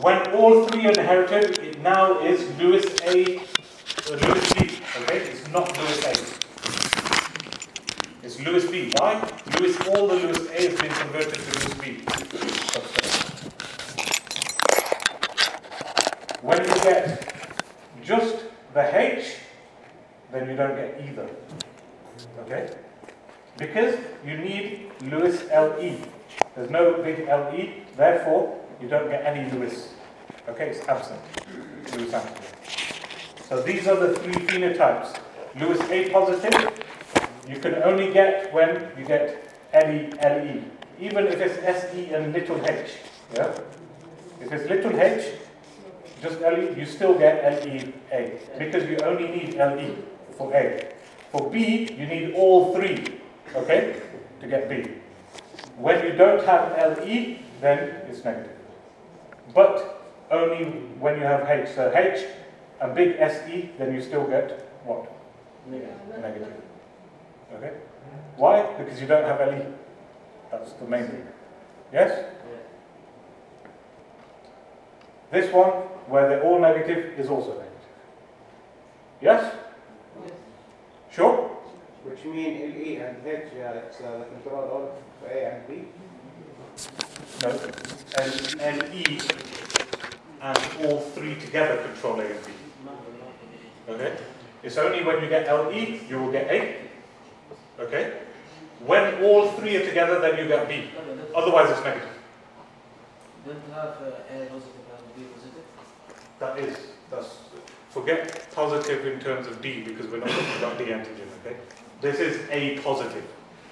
When all three are inherited, it now is Lewis A, uh, Lewis B. Okay, it's not Lewis A. It's Lewis B. Why? Lewis, all the Lewis A has been converted to Lewis B. When you get just the H, then you don't get either. Okay? Because you need Lewis LE. There's no big LE, therefore you don't get any Lewis. Okay, it's absent. Lewis absent. So these are the three phenotypes. Lewis A positive, you can only get when you get LE, LE. Even if it's SE and little h. Yeah? If it's little h, just LE, you still get LE A. Because you only need LE for A. For B, you need all three, okay, to get B. When you don't have LE, then it's negative. But only when you have H. So H and big SE, then you still get what? Negative. Okay? Why? Because you don't have LE. That's the main thing. Yes? This one, where they're all negative, is also negative. Yes? Sure? Which mean LE and H, yeah, it's uh, the control all for A and B. No. L, LE and all three together control A and B. Okay? It's only when you get LE you will get A. Okay? When all three are together, then you get B. Otherwise, it's negative. Don't have uh, A positive and B positive. That is, that's, forget positive in terms of D because we're not talking about D antigen, okay? This is A positive.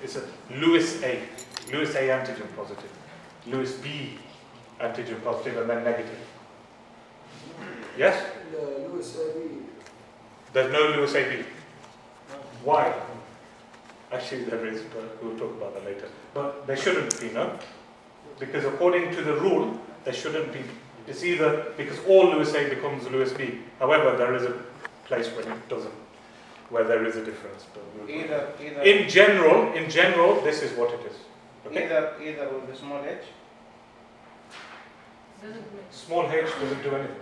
It's a Lewis A, Lewis A antigen positive, Lewis B antigen positive, and then negative. Yes? Lewis AB. There's no Lewis AB. Why? Actually, there is, but we'll talk about that later. But there shouldn't be, no? Because according to the rule, there shouldn't be. It's either because all Lewis A becomes Lewis B. However, there is a place when it doesn't, where there is a difference. But we'll- Either, either, in general, in general, this is what it is. Okay? either, either with the small h. Small h doesn't do anything.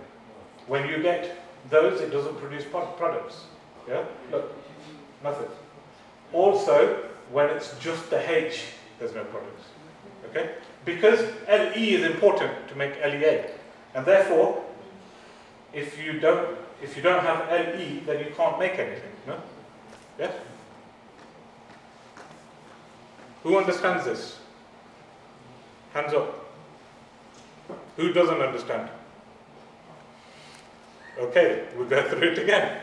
When you get those, it doesn't produce pro- products. Yeah? Look, nothing. Also, when it's just the h, there's no products. Okay? Because Le is important to make LEA. And therefore, if you don't if you don't have LE, then you can't make anything. No? Yes? Who understands this? Hands up. Who doesn't understand? Okay, we'll go through it again.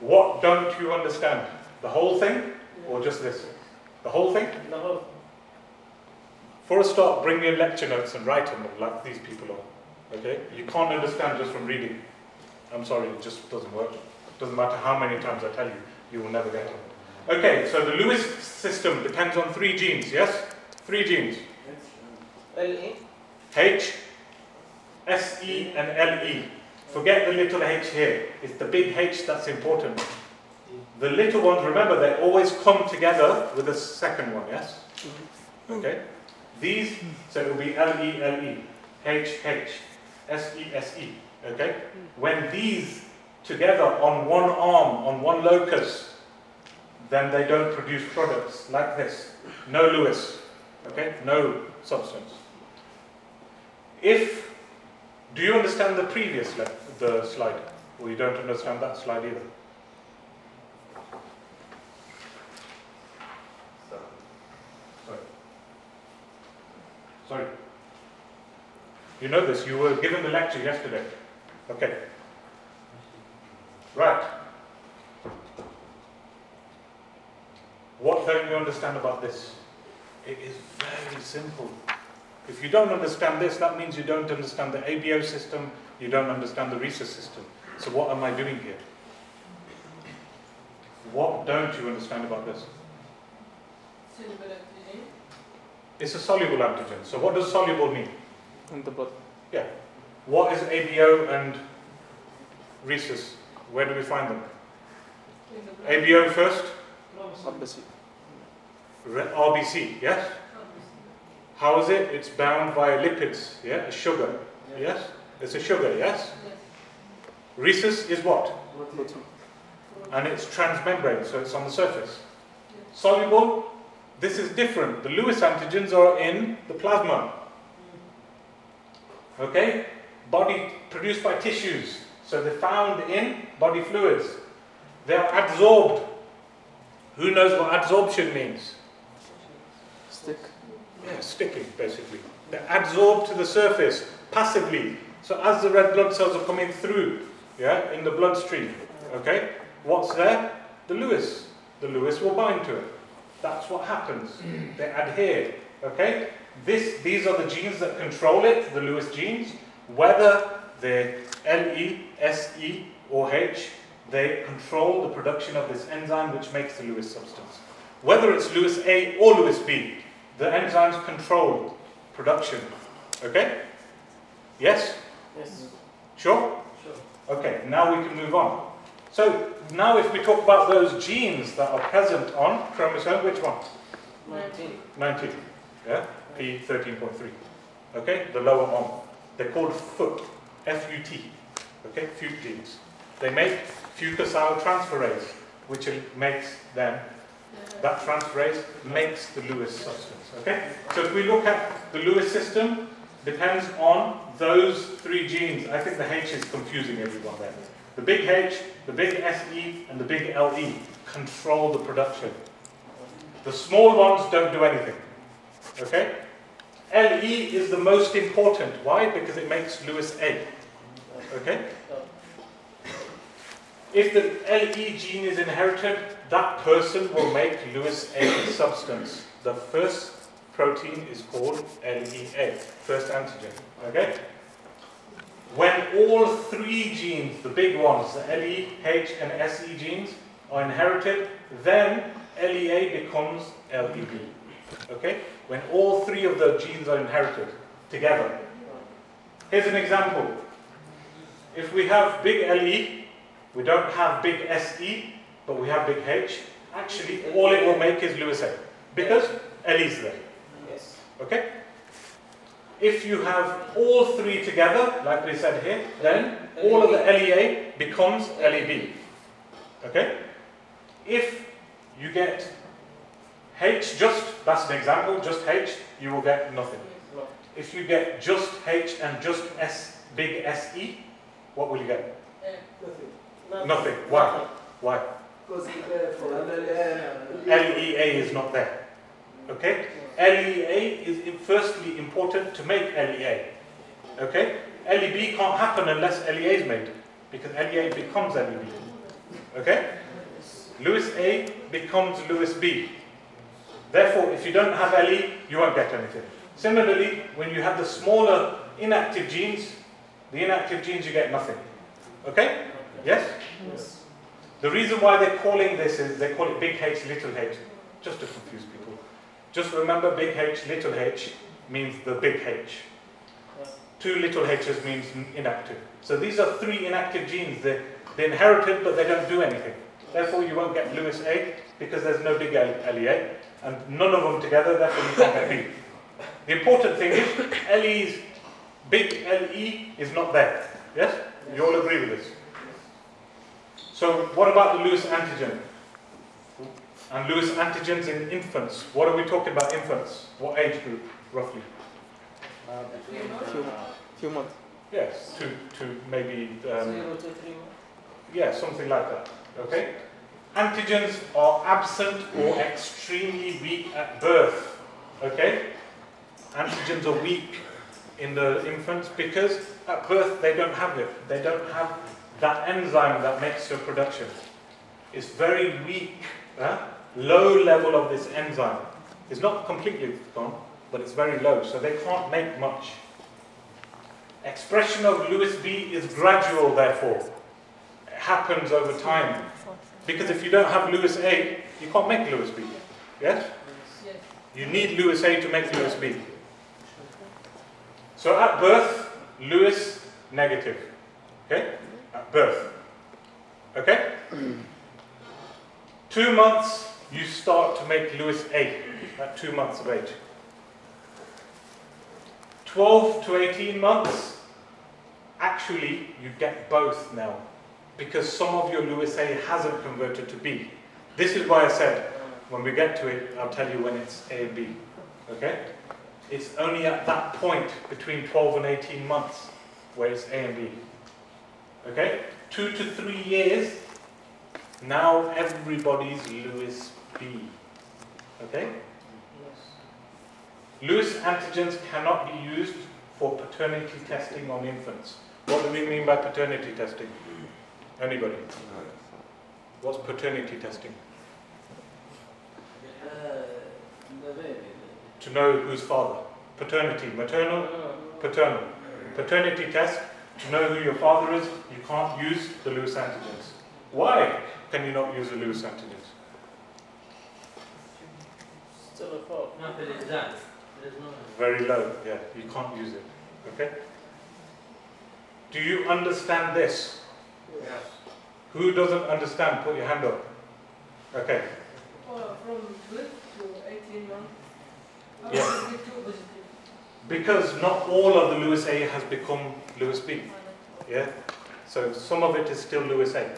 What don't you understand? The whole thing or just this? The whole thing? The whole. For a start, bring your lecture notes and write them like these people are. Okay? You can't understand just from reading. I'm sorry, it just doesn't work. It Doesn't matter how many times I tell you, you will never get it. Okay, so the Lewis system depends on three genes, yes? Three genes. LE. H, SE, and LE. Forget the little h here. It's the big H that's important. The little ones, remember, they always come together with a second one, yes? Okay? These, so it will be LE, LE, H, H, SE, SE. Okay? When these together on one arm, on one locus, then they don't produce products like this. No Lewis. Okay? No substance. If, do you understand the previous le- the slide? Or you don't understand that slide either? Sorry. Sorry. You know this, you were given the lecture yesterday. Okay. Right. What don't you understand about this? It is very simple. If you don't understand this, that means you don't understand the ABO system, you don't understand the rhesus system. So what am I doing here? What don't you understand about this? It's a soluble antigen. So what does soluble mean? In the blood. Yeah. What is ABO and rhesus? Where do we find them? ABO first, RBC. RBC, yes? How is it? It's bound by lipids, yeah, a sugar. Yes? It's a sugar, yes? Rhesus is what? And it's transmembrane, so it's on the surface. Soluble, this is different. The Lewis antigens are in the plasma. Okay? Body produced by tissues. So they're found in body fluids. They are absorbed. Who knows what absorption means? Yeah, sticking, basically. They're absorbed to the surface passively. So as the red blood cells are coming through, yeah, in the bloodstream, okay, what's there? The Lewis. The Lewis will bind to it. That's what happens. They adhere, okay? This, these are the genes that control it, the Lewis genes. Whether they're LE, SE, or H, they control the production of this enzyme which makes the Lewis substance. Whether it's Lewis A or Lewis B, the enzymes control production. Okay? Yes? Yes. Sure? Sure. Okay, now we can move on. So, now if we talk about those genes that are present on chromosome, which one? 19. 19. Yeah? P13.3. Okay? The lower arm. They're called FUT. F-U-T. Okay? FUT genes. They make fucosyl transferase, which makes them, that transferase makes the Lewis substance. Okay? So if we look at the Lewis system, it depends on those three genes. I think the H is confusing everyone there. The big H, the big SE, and the big LE control the production. The small ones don't do anything. Okay? LE is the most important. Why? Because it makes Lewis A. Okay? If the LE gene is inherited, that person will make Lewis A substance. The first protein is called LEA, first antigen. Okay? When all three genes, the big ones, the LE, H, and SE genes, are inherited, then LEA becomes LEB. Okay? When all three of the genes are inherited together. Here's an example. If we have big LE, we don't have big SE, but we have big H, actually all it will make is Lewis A. Because L is there. Yes. Okay? If you have all three together, like we said here, then all of the LEA becomes LEB. Okay? If you get H just, that's an example, just H, you will get nothing. If you get just H and just S, big SE, what will you get? Eh, nothing. Nothing. Why? Why? LEA is not there. Okay? LEA is firstly important to make LEA. Okay? LEB can't happen unless LEA is made because LEA becomes LEB. Okay? Lewis A becomes Lewis B. Therefore, if you don't have LE, you won't get anything. Similarly, when you have the smaller inactive genes, the inactive genes you get nothing. Okay? Yes? Yes. The reason why they're calling this is they call it big H, little h, just to confuse people. Just remember big H, little h means the big H. Two little h's means inactive. So these are three inactive genes. They're, they're inherited, but they don't do anything. Therefore, you won't get Lewis A because there's no big LEA, and none of them together, therefore you can't get B. The important thing is LE's big LE is not there. Yes? You all agree with this? So, what about the Lewis antigen? And Lewis antigens in infants. What are we talking about infants? What age group, roughly? Few, few months. Yes, to, to maybe, um, Zero to three months. yeah, something like that. Okay? Antigens are absent or extremely weak at birth. Okay? Antigens are weak in the infants because at birth they don't have it. They don't have that enzyme that makes your production. It's very weak, huh? low level of this enzyme. It's not completely gone, but it's very low, so they can't make much. Expression of Lewis B is gradual, therefore. It happens over time. Because if you don't have Lewis A, you can't make Lewis B. Yes? You need Lewis A to make Lewis B. So at birth, Lewis negative. Okay? At birth. Okay? two months, you start to make Lewis A at two months of age. 12 to 18 months, actually you get both now because some of your Lewis A hasn't converted to B. This is why I said when we get to it, I'll tell you when it's A and B. Okay? It's only at that point between 12 and 18 months where it's A and B. Okay? Two to three years, now everybody's Lewis B. Okay? Yes. Lewis antigens cannot be used for paternity testing on infants. What do we mean by paternity testing? Anybody? What's paternity testing? Uh. To know who's father. Paternity, maternal, paternal. Paternity test, to know who your father is, you can't use the Lewis antigens. Why can you not use the Lewis antigens? Still a fault. No, there is that. There is no. Very low, yeah, you can't use it. Okay? Do you understand this? Yes. Who doesn't understand? Put your hand up. Okay. Well, from 12 to 18 months. How Yeah. does it do positive? Because not all of the Lewis A has become Lewis B. Yeah? So some of it is still Lewis A.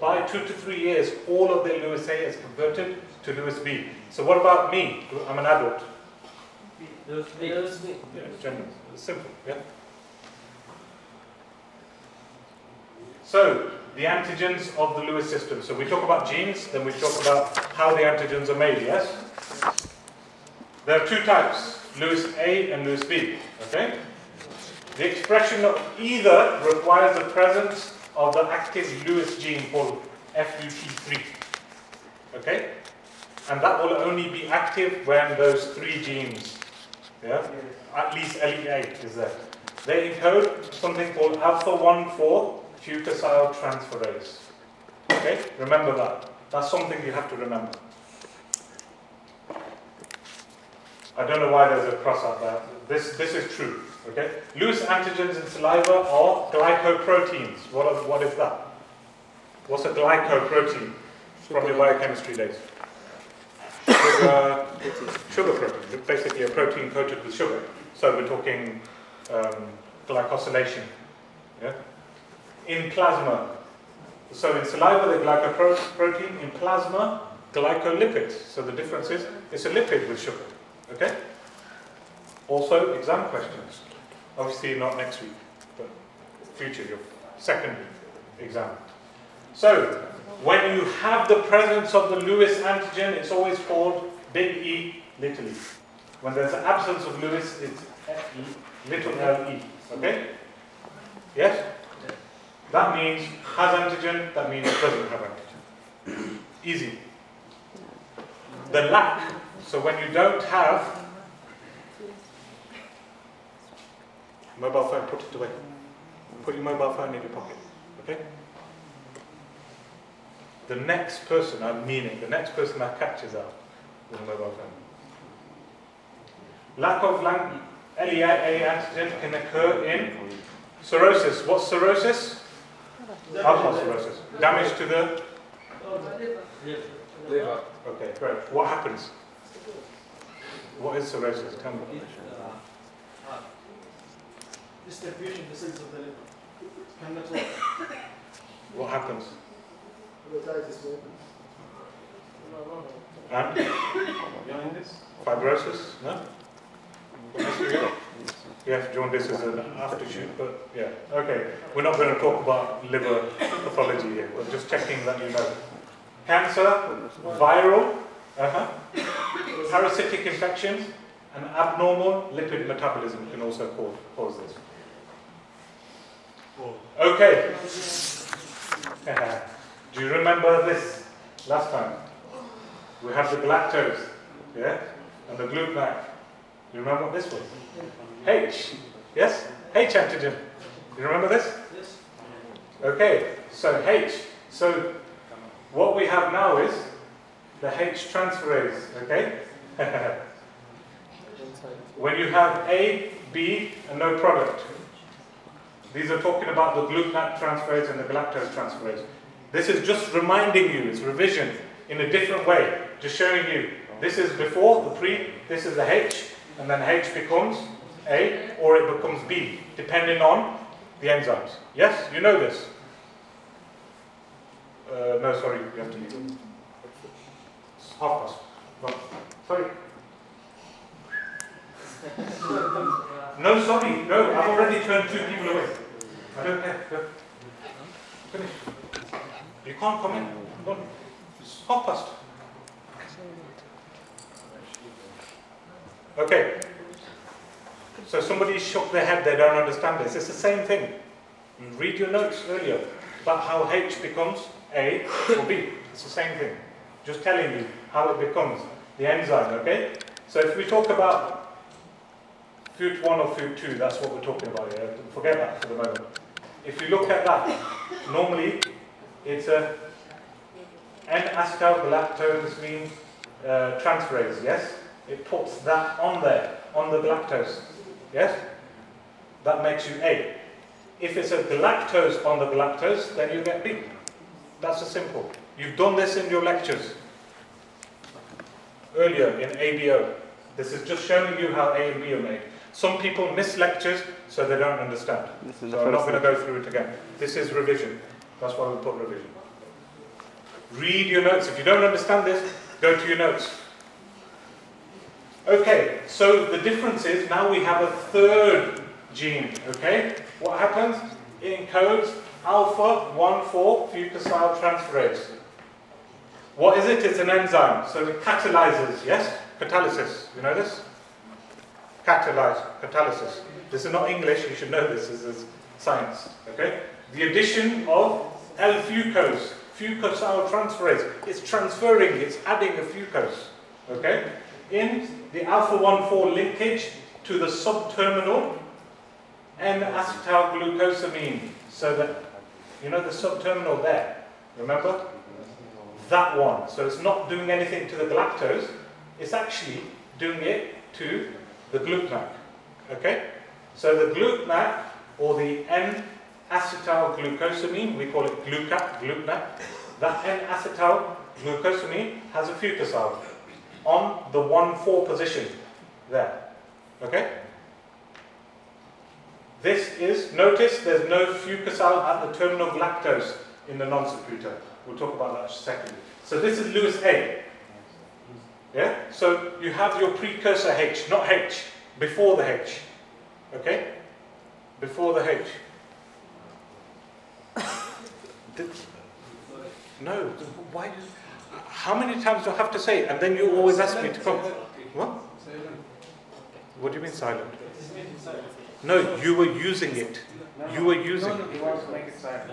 By two to three years, all of the Lewis A is converted to Lewis B. So what about me? I'm an adult. Those big. Those big. Yeah, general. It's simple, yeah? So, the antigens of the Lewis system. So we talk about genes, then we talk about how the antigens are made, yes? There are two types, Lewis A and Lewis B, okay? The expression of either requires the presence of the active Lewis gene called FUT3, okay? And that will only be active when those three genes, yeah? At least LEA is there. They encode something called alpha 1 4 fucosyl transferase. Okay? Remember that. That's something you have to remember. I don't know why there's a cross out there. This, this is true. Okay? Lewis antigens in saliva are glycoproteins. What, are, what is that? What's a glycoprotein from your biochemistry days? Sugar, sugar protein. It's basically a protein coated with sugar. So we're talking um, glycosylation. Yeah? In plasma. So in saliva, the glycoprotein. In plasma, glycolipids. So the difference is it's a lipid with sugar. Okay? Also, exam questions. Obviously, not next week, but future, your second exam. So, when you have the presence of the Lewis antigen, it's always called big E, little e. When there's an absence of Lewis, it's F- little le. Okay? Yes? That means has antigen, that means doesn't have antigen. Easy. The lack, so when you don't have mobile phone, put it away. Put your mobile phone in your pocket. Okay? The next person, I'm meaning, the next person that catches up with a mobile phone. Lack of lang- LEA antigen can occur in cirrhosis. What's cirrhosis? Alcohol cirrhosis. Damage to the. Oh, liver. Okay, great. What happens? What is cirrhosis? Tell me. distribution the cells of the liver. Cannot work. What happens? Hepatitis B. And Behind this? fibrosis? No? What else do we got? Yes, jaundice is an aftershoot, but yeah. Okay, we're not going to talk about liver pathology here. We're just checking that you know. Cancer, viral, uh-huh. parasitic infections, and abnormal lipid metabolism can also cause, cause this. Okay. Do you remember this last time? We have the galactose, yeah, and the. Do you remember what this was? H, yes? H antigen. Do you remember this? Yes. Okay, so H. So what we have now is the H transferase, okay? when you have A, B, and no product. These are talking about the glutamate transferase and the galactose transferase. This is just reminding you, it's revision in a different way, just showing you this is before the pre, this is the H, and then H becomes A or it becomes B, depending on the enzymes. Yes, you know this. Uh, no, sorry, you have to leave. Half past. No, sorry. No, sorry, no, I've already turned two people away. I don't care. Finish. You can't come in. It's half past. Okay. So somebody shook their head, they don't understand this. It's the same thing. Read your notes earlier about how H becomes A or B. It's the same thing. Just telling you how it becomes the enzyme, okay? So if we talk about FUT 1 or FUT 2, that's what we're talking about here. Forget that for the moment. If you look at that, normally it's a N-acetylgalactosamine uh, transferase, yes? It puts that on there, on the galactose, yes? That makes you A. If it's a galactose on the galactose, then you get B. That's as simple. You've done this in your lectures earlier in ABO. This is just showing you how A and B are made. Some people miss lectures, so they don't understand. So I'm not going to go through it again. This is revision. That's why we put revision. Read your notes. If you don't understand this, go to your notes. Okay, so the difference is now we have a third gene. Okay, what happens? It encodes alpha 1 4 fucosyl transferase. What is it? It's an enzyme, so it catalyzes, yes? Catalysis. You know this? Catalyze, catalysis. This is not English, you should know this, this is science. Okay? The addition of L-fucose, fucosyl transferase. It's transferring, it's adding a fucose. Okay? In the alpha 1 4 linkage to the subterminal N-acetylglucosamine. So that, you know the subterminal there, remember? That one. So it's not doing anything to the galactose, it's actually doing it to the glucnac. Okay? So the glucnac, or the N-acetylglucosamine, we call it glucat, glucnac, that N-acetylglucosamine has a fucosyl on the 1-4 position there. Okay? This is, notice there's no fucosyl at the terminal galactose in the non-secretor. We'll talk about that second. So this is Lewis A. Yeah? So you have your precursor H, not H, before the H. Okay? Before the H. No, why how many times do I have to say it? And then you always ask me to come. What? What do you mean silent? No, you were using it. You were using it. He wants to make it silent.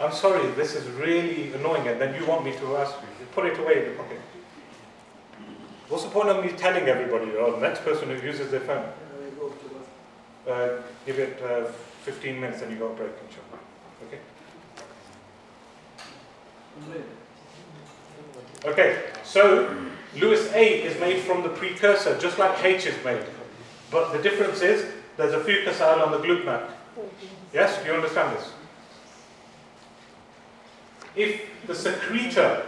I'm sorry, this is really annoying, and then you want me to ask you. Put it away in your pocket. What's the point of me telling everybody, or the next person who uses their phone? Uh, give it uh, 15 minutes and you got a break, inshallah. Okay? Okay, so Lewis A is made from the precursor, just like H is made. But the difference is there's a fucosyl on the glucnac. Yes, you understand this? If the secretor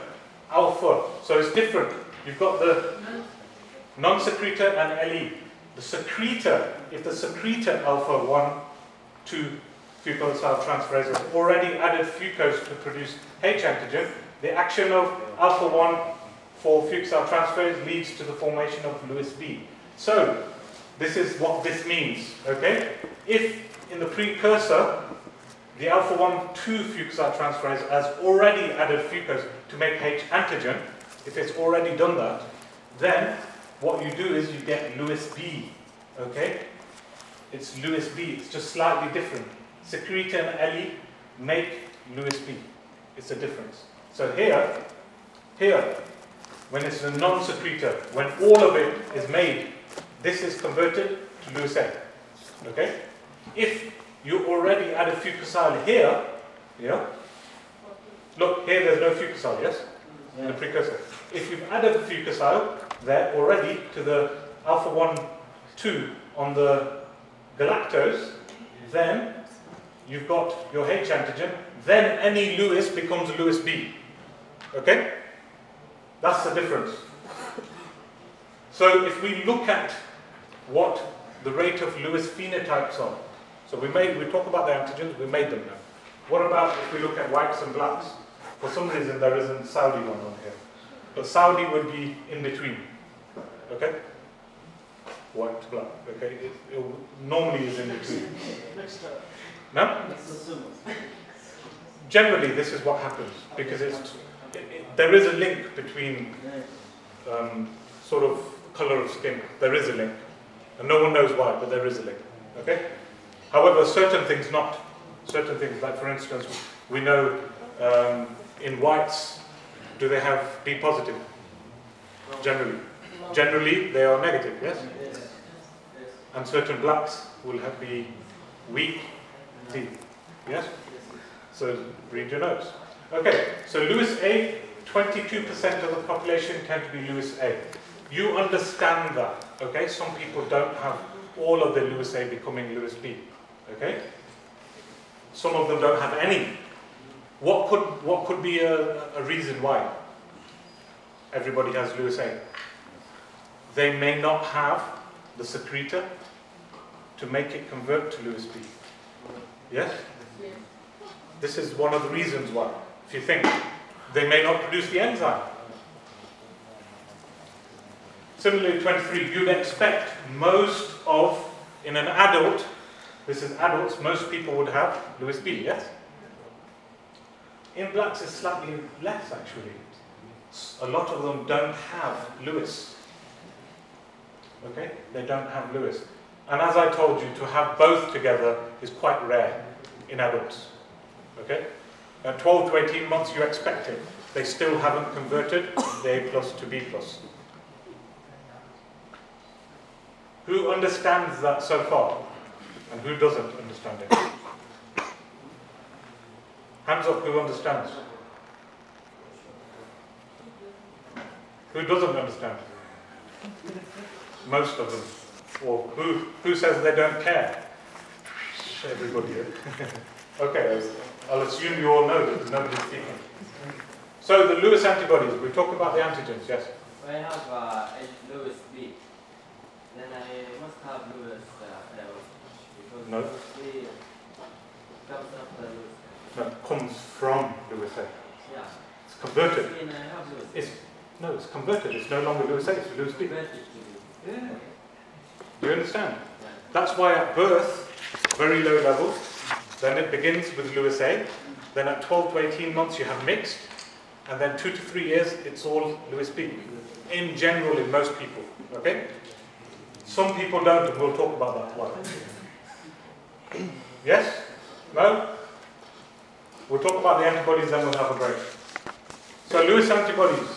alpha, so it's different. You've got the non-secretor and LE. The secretor, if the secretor alpha 1, 2 fucosyl transferase has already added fucose to produce H antigen, the action of alpha 1 for fucosyl transferase leads to the formation of Lewis B. So, this is what this means, okay? If in the precursor, the alpha 1 2 fucosyl transferase has already added fucose to make H antigen, if it's already done that, then what you do is you get Lewis B, okay? It's Lewis B, it's just slightly different. Secretor and LE make Lewis B. It's a difference. So here, here, when it's a non-secretor, when all of it is made, this is converted to Lewis A. Okay? If you already add a fucosyl here, yeah? Look, here there's no fucosyl, yes? In the precursor. If you've added the fucosyl there already to the alpha 1, 2 on the galactose, then you've got your H antigen, then any Lewis becomes a Lewis B. Okay? That's the difference. So if we look at what the rate of Lewis phenotypes are, so we made, we talk about the antigens, we made them now. What about if we look at whites and blacks? For some reason there isn't Saudi one on here. But Saudi would be in between. Okay? White, black. Okay? It, it normally is in between. No? Generally, this is what happens because it's, it, it, there is a link between um, sort of color of skin. There is a link. And no one knows why, but there is a link. Okay? However, certain things not. Certain things, like for instance, we know um, in whites, do they have B positive? Generally. Generally, they are negative, yes? And certain blacks will have be weak T. Yes? So read your notes. Okay, so Lewis A, 22% of the population tend to be Lewis A. You understand that, okay? Some people don't have all of the Lewis A becoming Lewis B, okay? Some of them don't have any. What could, what could be a, a reason why everybody has Lewis A? They may not have the secretor to make it convert to Lewis B. Yes? This is one of the reasons why. If you think they may not produce the enzyme. Similarly, 23, you'd expect most of, in an adult, this is adults, most people would have Lewis B, yes? In blacks, it's slightly less actually. A lot of them don't have Lewis. Okay? They don't have Lewis. And as I told you, to have both together is quite rare in adults. Okay? At 12 to 18 months, you expect it. They still haven't converted the A plus to B plus. Who understands that so far? And who doesn't understand it? Hands up who understands. Who doesn't understand? Most of them. Or who, who says they don't care? Everybody. okay, I'll assume you all know that nobody's speaking. So the Lewis antibodies, we talked about the antigens, yes? I have uh, Lewis B. Then I must have Lewis. No. Lewis comes. From Lewis A. It's converted. It's, no, it's converted. It's no longer Lewis A, it's Lewis B. Do you understand? That's why at birth, very low level, then it begins with Lewis A, then at 12 to 18 months you have mixed, and then 2 to 3 years it's all Lewis B. In general, in most people. Okay? Some people don't, and we'll talk about that one. Yes? No? We'll talk about the antibodies, then we'll have a break. So, Lewis antibodies,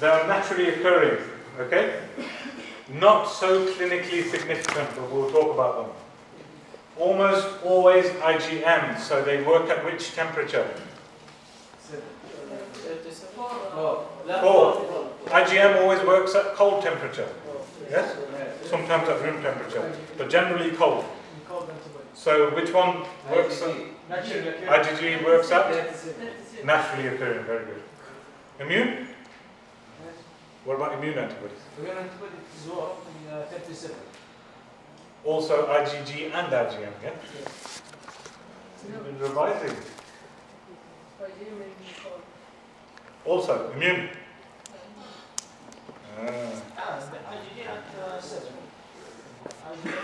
they are naturally occurring. Okay? Not so clinically significant, but we'll talk about them. Almost always IgM, so they work at which temperature? Four. IgM always works at cold temperature. Yes? Sometimes at room temperature, but generally cold. we call them antibodies. So which one works at Naturally occurring. IgG works at? 36. Naturally occurring, very good. Immune? What about immune antibodies? We have antibodies as well in uh, 37. Also IgG and IgM, yeah? You've been revising. By you mean called. Also, immune. Ah, Ah, IgG at uh, 7.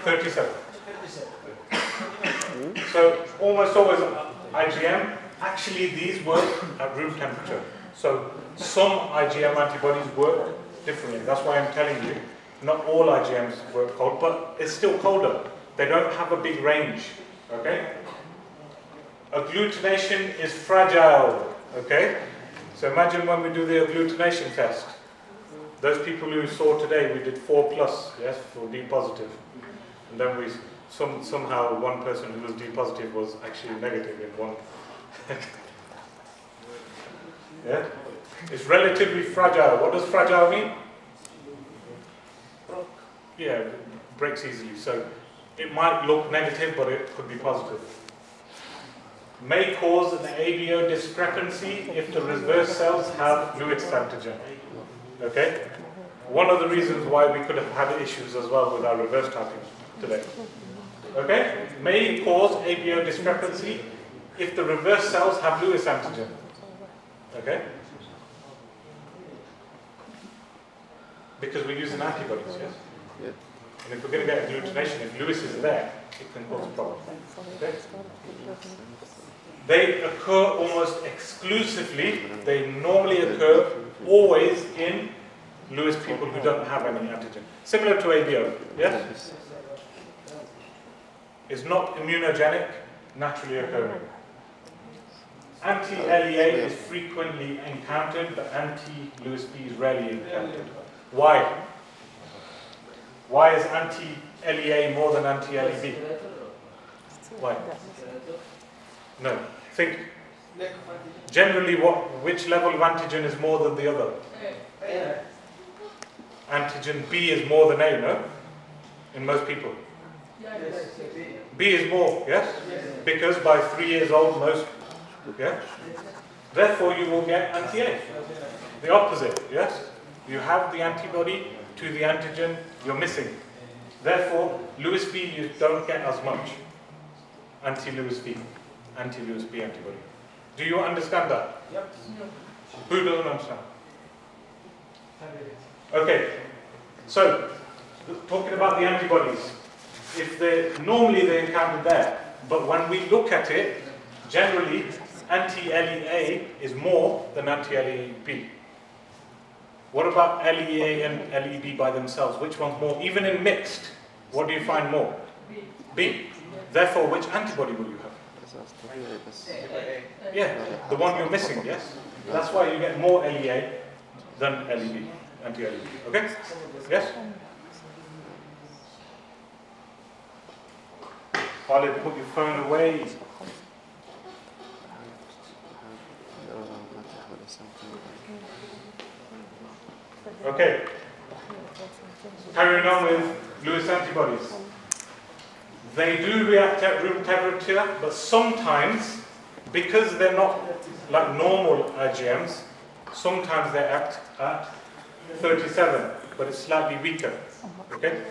37. 37. So almost always IgM. Actually, these work at room temperature. So some IgM antibodies work differently. That's why I'm telling you, not all IgMs work cold, but it's still colder. They don't have a big range. Okay. Agglutination is fragile. Okay. So imagine when we do the agglutination test. Those people who saw today, we did four plus, yes, for D positive, and then we some somehow one person who was D positive was actually negative in one. yeah, it's relatively fragile. What does fragile mean? Yeah, it breaks easily. So it might look negative, but it could be positive. May cause an ABO discrepancy if the reverse cells have Lewis antigen. Okay? One of the reasons why we could have had issues as well with our reverse typing today. Okay? May cause ABO discrepancy if the reverse cells have Lewis antigen. Okay? Because we're using antibodies, yes? Yeah. And if we're going to get agglutination, if Lewis is there, it can cause a problem. Okay? They occur almost exclusively, they normally occur always in Lewis people who don't have any antigen. Similar to ABO, yes? It's not immunogenic, naturally occurring. Anti-LEA is frequently encountered, but anti-Lewis B is rarely encountered. Why? Why is anti-LEA more than anti-LEB? Why? No. Think generally what which level of antigen is more than the other? Antigen B is more than A, no? In most people. Yes. B is more, yes? Because by three years old most yeah? Therefore you will get anti-A. The opposite, yes? You have the antibody to the antigen you're missing. Therefore, Lewis B you don't get as much anti-Lewis B, anti-Lewis B antibody. Do you understand that? Yep. Who doesn't understand? Okay, so talking about the antibodies, if they normally they're encountered there, but when we look at it, generally anti-LEA is more than anti-LEB. What about LEA and LEB by themselves? Which one's more? Even in mixed, what do you find more? B. B. Therefore, which antibody will you have? Yeah, the one you're missing, yes? That's why you get more LEA than LEB, anti-LEB. Okay? Yes? Khalid, put your phone away. Okay. Carrying on with Lewis antibodies. They do react at room temperature, but sometimes, because they're not like normal IgMs, sometimes they act at 37, but it's slightly weaker. Okay?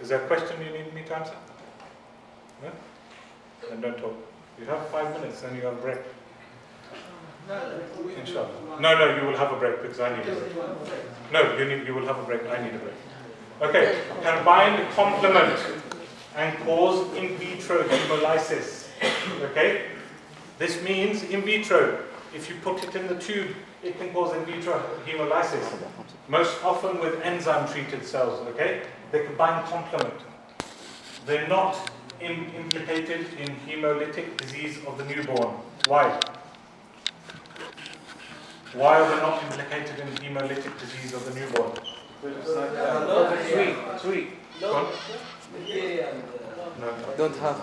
Is there a question you need me to answer? No? Then don't talk. You have five minutes, then you have a break. Inshallah. No, no, you will have a break because I need a break. No, you, need, you will have a break. I need a break. Okay, combined complement and cause in vitro hemolysis. Okay, this means in vitro. If you put it in the tube, it can cause in vitro hemolysis. Most often with enzyme treated cells. Okay, they combine complement. They're not im- implicated in hemolytic disease of the newborn. Why? Why are they not implicated in hemolytic disease of the newborn? Sweet, sweet. On. No. Don't have.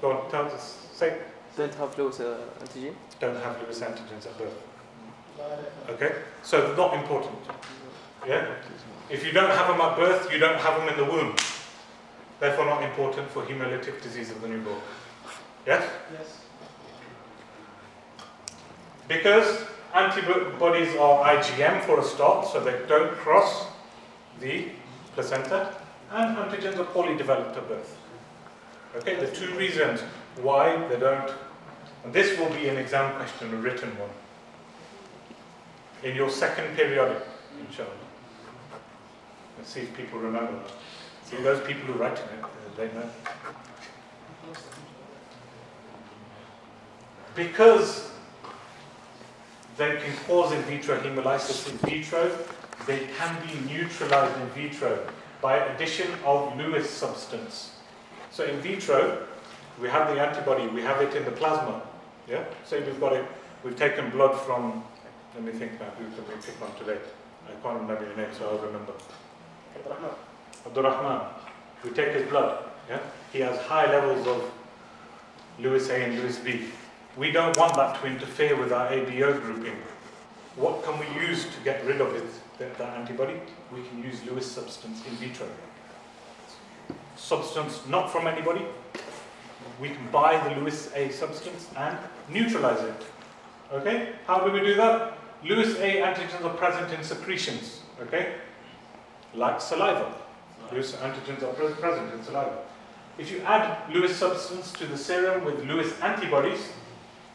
Go on, tell us. Say, Don't have Lewis uh, antigen. don't have Lewis antigens at birth. Okay? So, not important. Yeah? If you don't have them at birth, you don't have them in the womb. Therefore, not important for hemolytic disease of the newborn. Yes? Yes. Because antibodies are IgM for a start, so they don't cross the placenta, and antigens are poorly developed at birth. Okay, the two reasons why they don't, and this will be an exam question, a written one, in your second periodic, inshallah. Let's see if people remember that. See, those people who write in it, uh, they know. Because they can cause in vitro hemolysis in vitro, they can be neutralized in vitro by addition of Lewis substance. So in vitro, we have the antibody, we have it in the plasma. Yeah? Say we've got it, we've taken blood from, let me think now, who can we pick on today? I can't remember your name, so I'll remember. Abdurrahman. We take his blood. Yeah? He has high levels of Lewis A and Lewis B. We don't want that to interfere with our ABO grouping. What can we use to get rid of it, that, that antibody? We can use Lewis substance in vitro. Substance not from anybody. We can buy the Lewis A substance and neutralize it. Okay? How do we do that? Lewis A antigens are present in secretions. Okay? Like saliva. Lewis antigens are pre- present in saliva. If you add Lewis substance to the serum with Lewis antibodies,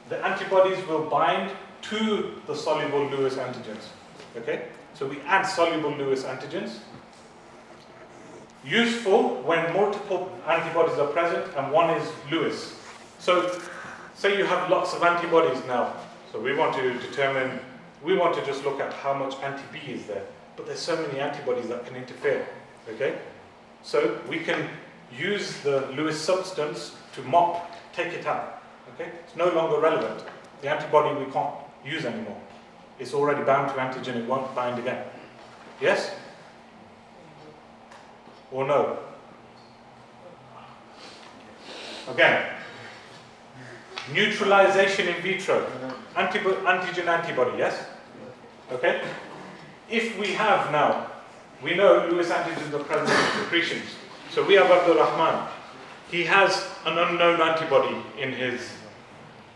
the antibodies will bind to the soluble Lewis antigens. Okay? So we add soluble Lewis antigens. Useful when multiple antibodies are present and one is Lewis. So, say you have lots of antibodies now. So we want to determine, we want to just look at how much anti-B is there. But there's so many antibodies that can interfere. Okay? So we can use the Lewis substance to mop, take it out. Okay? It's no longer relevant. The antibody we can't use anymore. It's already bound to antigen, it won't bind again. Yes? Or no? Again, neutralization in vitro, antigen antibody, yes? Okay? If we have now, we know Lewis antigens are present in secretions. So we have Abdul Rahman. He has an unknown antibody in his.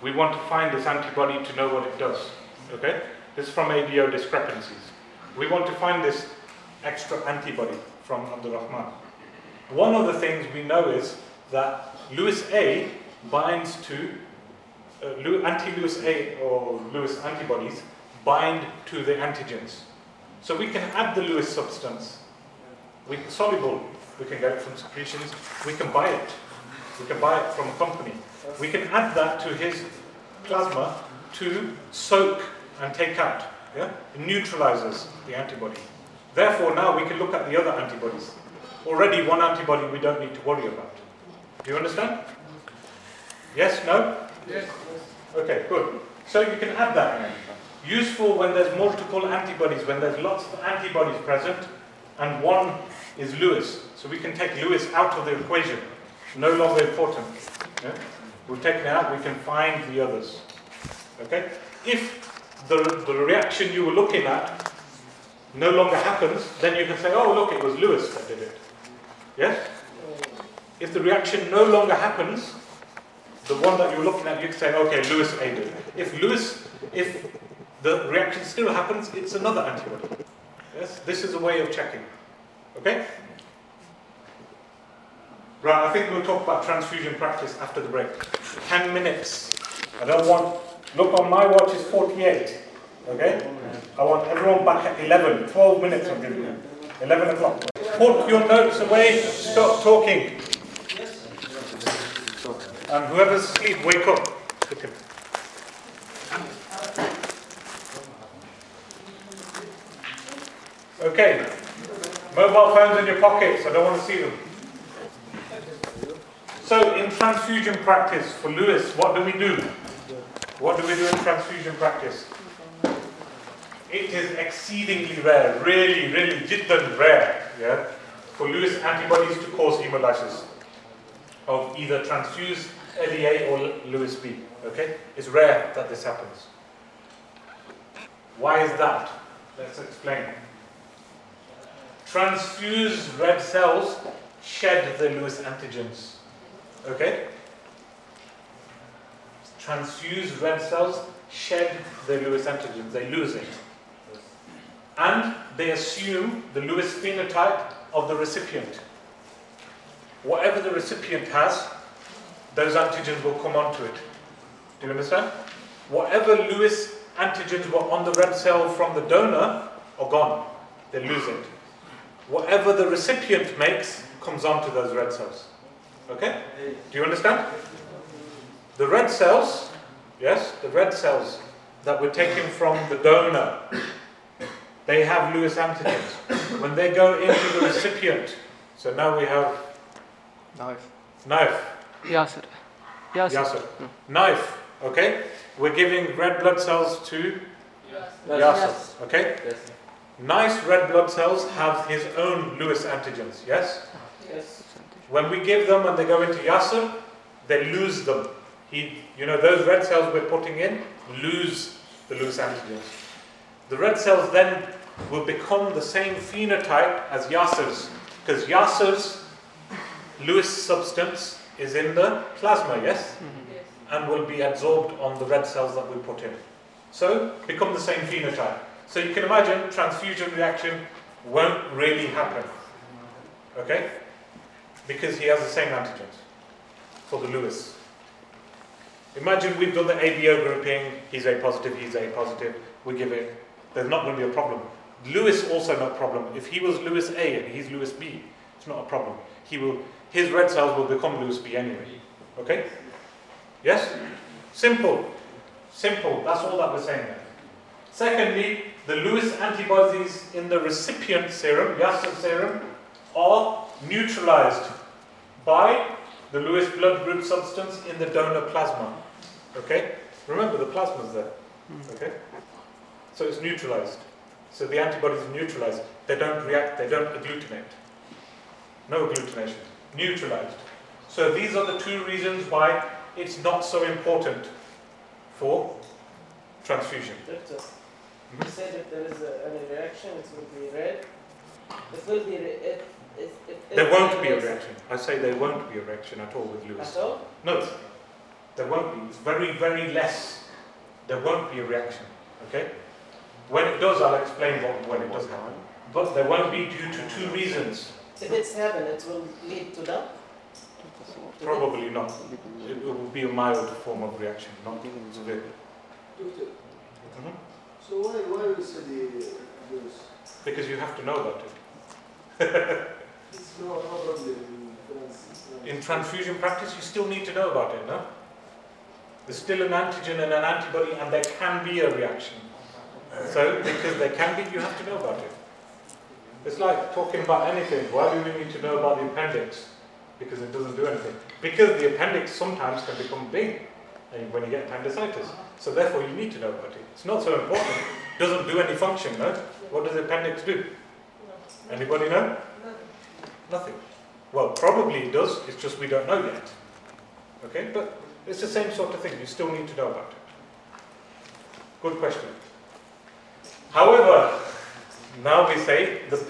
We want to find this antibody to know what it does. Okay? This is from ABO discrepancies. We want to find this extra antibody from Abdul Rahman. One of the things we know is that Lewis A binds to uh, anti-Lewis A or Lewis antibodies bind to the antigens. So we can add the Lewis substance. We soluble. We can get it from secretions. We can buy it. We can buy it from a company. We can add that to his plasma to soak and take out. Yeah? It neutralizes the antibody. Therefore, now we can look at the other antibodies. Already, one antibody we don't need to worry about. Do you understand? Yes? No? Yes. Okay, good. So you can add that. Useful when there's multiple antibodies, when there's lots of antibodies present, and one is Lewis. So we can take Lewis out of the equation. No longer important. Yeah? We've taken it out, we can find the others. Okay? If the, the reaction you were looking at no longer happens, then you can say, oh, look, it was Lewis that did it. Yes? If the reaction no longer happens, the one that you're looking at, you can say, okay, Lewis A did it. If Lewis, if the reaction still happens, it's another antibody. Yes? This is a way of checking. Okay? Right, I think we'll talk about transfusion practice after the break. 10 minutes. I don't want, look on my watch is 48. Okay? I want everyone back at 11. 12 minutes I'm giving you. 11 o'clock. Put your notes away, stop talking. And whoever's asleep, wake up. Okay. Mobile phones in your pockets. I don't want to see them. So, in transfusion practice for Lewis, what do we do? What do we do in transfusion practice? It is exceedingly rare, really, really jiddan rare, yeah, for Lewis antibodies to cause hemolysis of either transfused LEA or Lewis B. Okay, it's rare that this happens. Why is that? Let's explain. Transfused red cells shed the Lewis antigens. Okay? Transfused red cells shed the Lewis antigens, they lose it. And they assume the Lewis phenotype of the recipient. Whatever the recipient has, those antigens will come onto it. Do you understand? Whatever Lewis antigens were on the red cell from the donor are gone. They lose it. Whatever the recipient makes comes onto those red cells. Okay? Do you understand? The red cells, yes, the red cells that were taken from the donor, they have Lewis antigens. When they go into the recipient, so now we have Naif. knife, Yasser. Yasser. Yasser. Naif, okay? We're giving red blood cells to Yasser, okay? Yes. Nice red blood cells have his own Lewis antigens, yes? Yes. When we give them and they go into Yasser, they lose them. He, you know, those red cells we're putting in lose the Lewis antigens. The red cells then will become the same phenotype as Yasser's, because Yasser's Lewis substance is in the plasma, yes? Yes. And will be absorbed on the red cells that we put in. So become the same phenotype. So you can imagine transfusion reaction won't really happen. Okay? Because he has the same antigens for the Lewis. Imagine we've done the ABO grouping, he's A positive, he's A positive, we give it, there's not going to be a problem. Lewis also not a problem. If he was Lewis A and he's Lewis B, it's not a problem. He will, his red cells will become Lewis B anyway. Okay? Yes? Simple. Simple. That's all that we're saying there. Secondly, the Lewis antibodies in the recipient serum, Yasser serum, are neutralized by the Lewis blood group substance in the donor plasma. Okay? Remember the plasma is there. Hmm. Okay? So it's neutralized. So the antibodies are neutralized. They don't react, they don't agglutinate. No agglutination. Neutralized. So these are the two reasons why it's not so important for transfusion. You said if there is a, any reaction, it will be red. It will be, re- it, it, it. There won't be a reaction. I say there won't be a reaction at all with Lewis. At all? No, there won't be. It's very, very less. There won't be a reaction. Okay? When it does, I'll explain what, when it does happen. But there won't be due to two reasons. If it's heaven, it will lead to death? Probably not. It will be a mild form of reaction, not. Doctor, Mhm. So why, why we study this? Because you have to know about it. It's no, no problem in France. In transfusion practice, you still need to know about it, no? There's still an antigen and an antibody, and there can be a reaction. So, because there can be, you have to know about it. It's like talking about anything. Why do we need to know about the appendix? Because it doesn't do anything. Because the appendix sometimes can become big Uh, when you get appendicitis. So, therefore, you need to know about it. It's not so important. It doesn't do any function, no? What does the appendix do? Anybody know? Nothing. Well, probably it does, it's just we don't know yet. Okay, but it's the same sort of thing, you still need to know about it. Good question. However, now we say the,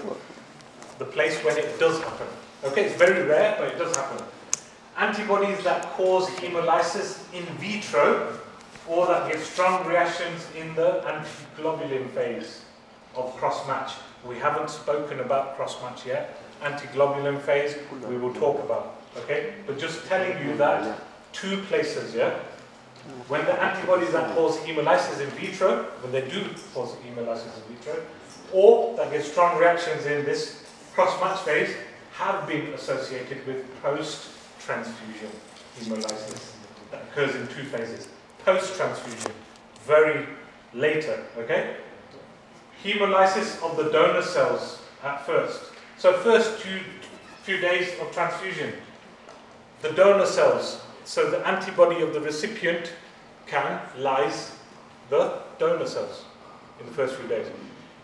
the place when it does happen. Okay, it's very rare, but it does happen. Antibodies that cause hemolysis in vitro or that give strong reactions in the antiglobulin phase of cross match. We haven't spoken about cross match yet. Antiglobulin phase we will talk about. Okay? But just telling you that two places, yeah? When the antibodies that cause hemolysis in vitro, when they do cause hemolysis in vitro, or that get strong reactions in this cross match phase, have been associated with post transfusion hemolysis. That occurs in two phases. Post transfusion, very later, okay? Hemolysis of the donor cells at first. So, first few, few days of transfusion, the donor cells, so the antibody of the recipient can lyse the donor cells in the first few days.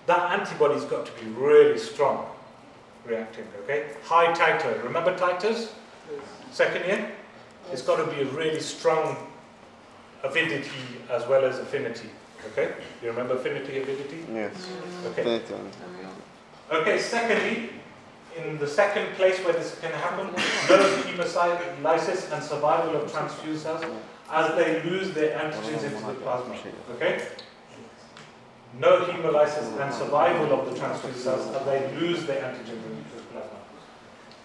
That antibody's got to be really strong reacting, okay? High titer. Remember titers? Second year? It's got to be a really strong avidity as well as affinity, okay? You remember affinity, avidity? Yes. Okay. Okay, secondly, in the second place where this can happen, no hemolysis and survival of transfused cells as they lose their antigens into the plasma. Okay? No hemolysis and survival of the transfused cells as they lose their antigens into the plasma.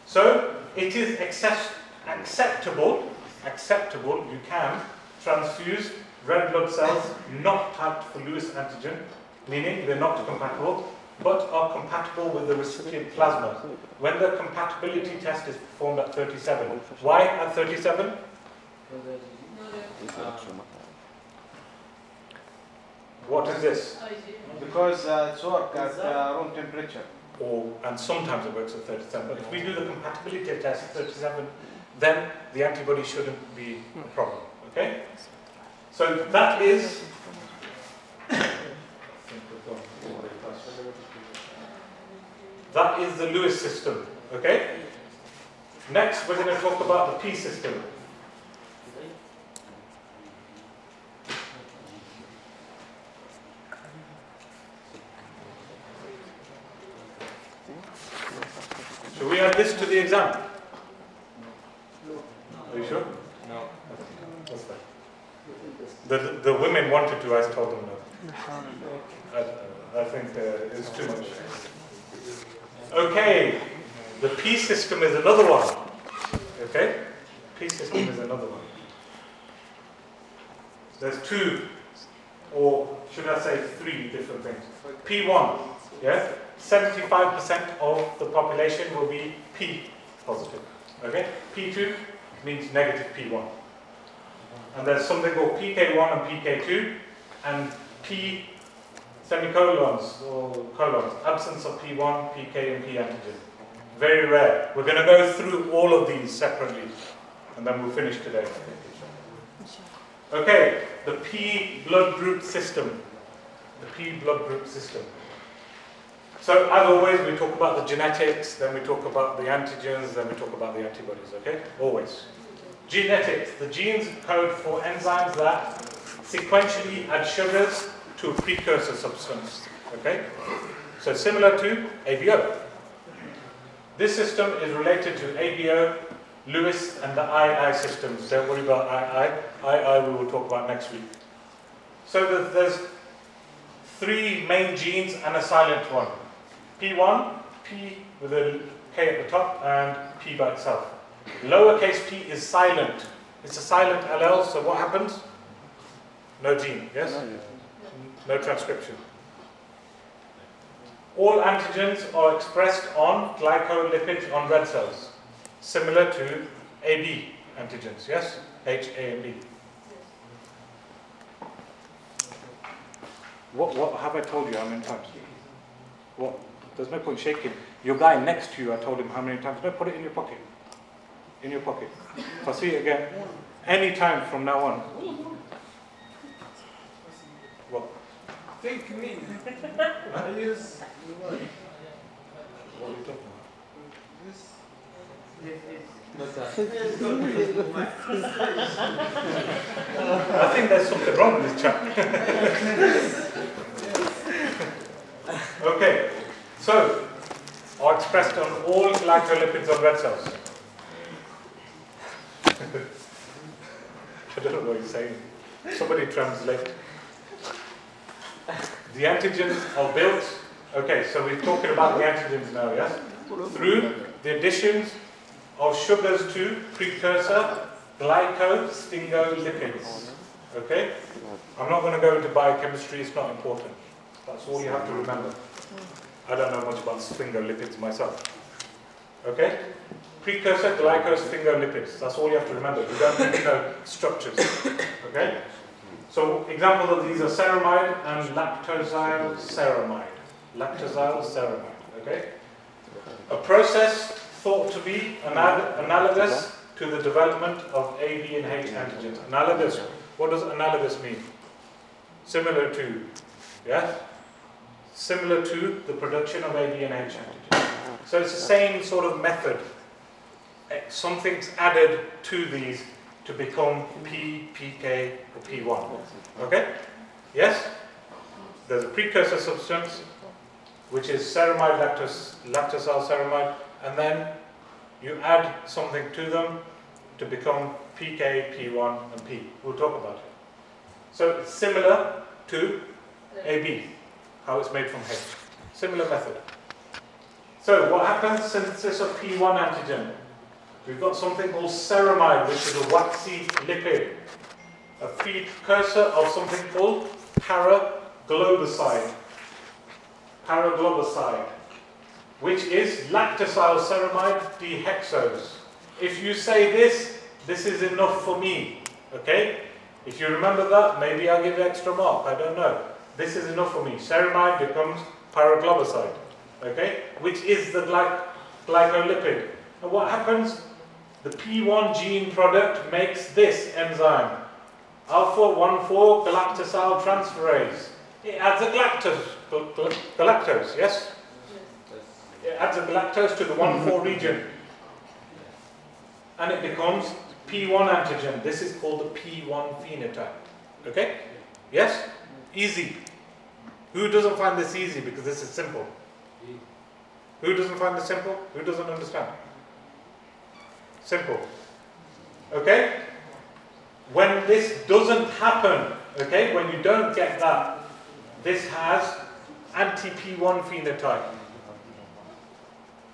So, it is access- acceptable, acceptable, you can transfuse red blood cells not tagged for Lewis antigen, meaning they're not compatible, but are compatible with the recipient plasma. When the compatibility test is performed at 37. Why at 37? What is this? Because uh, it's work at uh, room temperature. Or, and sometimes it works at 37, but if we do the compatibility test at 37, then the antibody shouldn't be a problem. Okay? So that is. That is the Lewis system. Okay? Next, we're going to talk about the P system. Should we add this to the exam? Are you sure? No. What's that? The, the women wanted to, I told them no. I, I think uh, it's too much. Okay, the P system is another one. Okay, P system is another one. There's two, or should I say three different things. P1, yeah, 75% of the population will be P positive. Okay, P2 means negative P1. And there's something called PK1 and PK2, and P semicolons or colons, absence of P1, PK, and P antigen. Very rare. We're going to go through all of these separately, and then we'll finish today. Okay, the P blood group system. The P blood group system. So, as always, we talk about the genetics, then we talk about the antigens, then we talk about the antibodies, okay? Always. Genetics. The genes code for enzymes that sequentially add sugars to a precursor substance, okay? So, similar to ABO. This system is related to ABO, Lewis, and the II systems. Don't worry about II. II we will talk about next week. So, there's three main genes and a silent one. P1, P with a K at the top, and P by itself. Lowercase p is silent. It's a silent allele, so what happens? No gene, yes? No transcription. All antigens are expressed on glycolipids on red cells, similar to AB antigens, yes? H, A, and B. What, what have I told you how many times? What? There's no point shaking. Your guy next to you, I told him how many times. No, put it in your pocket. In your pocket. If I see it again, any time from now on. Think me. I use What are you talking about? This. I think there's something wrong with this chap. okay, so are expressed on all glycolipids on red cells. I don't know what you're saying. Somebody translate. The antigens are built. Okay, so we're talking about the antigens now, yes? Through the additions of sugars to precursor glycosphingolipids. Okay? I'm not going to go into biochemistry, it's not important. That's all you have to remember. I don't know much about sphingolipids myself. Okay? Precursor glycosphingolipids. That's all you have to remember. You don't need to know structures. Okay? So examples of these are ceramide and lactosyl ceramide. Lactosyl ceramide. Okay? A process thought to be anal- analogous to the development of A, B, and H antigens. Analogous. What does analogous mean? Similar to. Yes? Similar to the production of A, B, and H antigens. So it's the same sort of method. Something's added to these to become P, PK, or P1. Okay? Yes? There's a precursor substance, which is ceramide, lactos, lactosyl ceramide, and then you add something to them to become PK, P1, and P. We'll talk about it. So it's similar to AB, how it's made from H. Similar method. So what happens synthesis of P1 antigen? We've got something called ceramide, which is a waxy lipid, a precursor of something called paragloboside. Paragloboside, which is lactosyl ceramide dihexose. If you say this, this is enough for me. Okay? If you remember that, maybe I'll give you extra mark. I don't know. This is enough for me. Ceramide becomes paragloboside. Okay? Which is the gly- glycolipid. And what happens? The P1 gene product makes this enzyme, alpha 1 4 galactosyl transferase. It adds a galactose, gal- gal- galactose, yes? It adds a galactose to the 1 4 mm-hmm. region. And it becomes P1 antigen. This is called the P1 phenotype. Okay? Yes? Easy. Who doesn't find this easy because this is simple? Who doesn't find this simple? Who doesn't understand? Simple. Okay? When this doesn't happen, okay, when you don't get that, this has anti-P1 phenotype.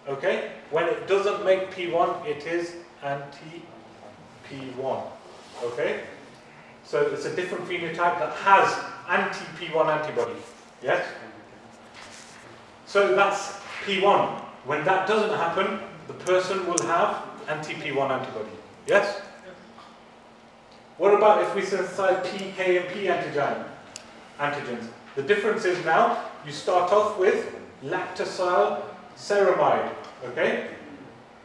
Okay? When it doesn't make P1, it is anti-P1. Okay? So it's a different phenotype that has anti-P1 antibody. Yes? So that's P1. When that doesn't happen, the person will have anti-P1 antibody. Yes? What about if we synthesize PK and P antigen, antigens? The difference is now you start off with lactosyl ceramide. Okay?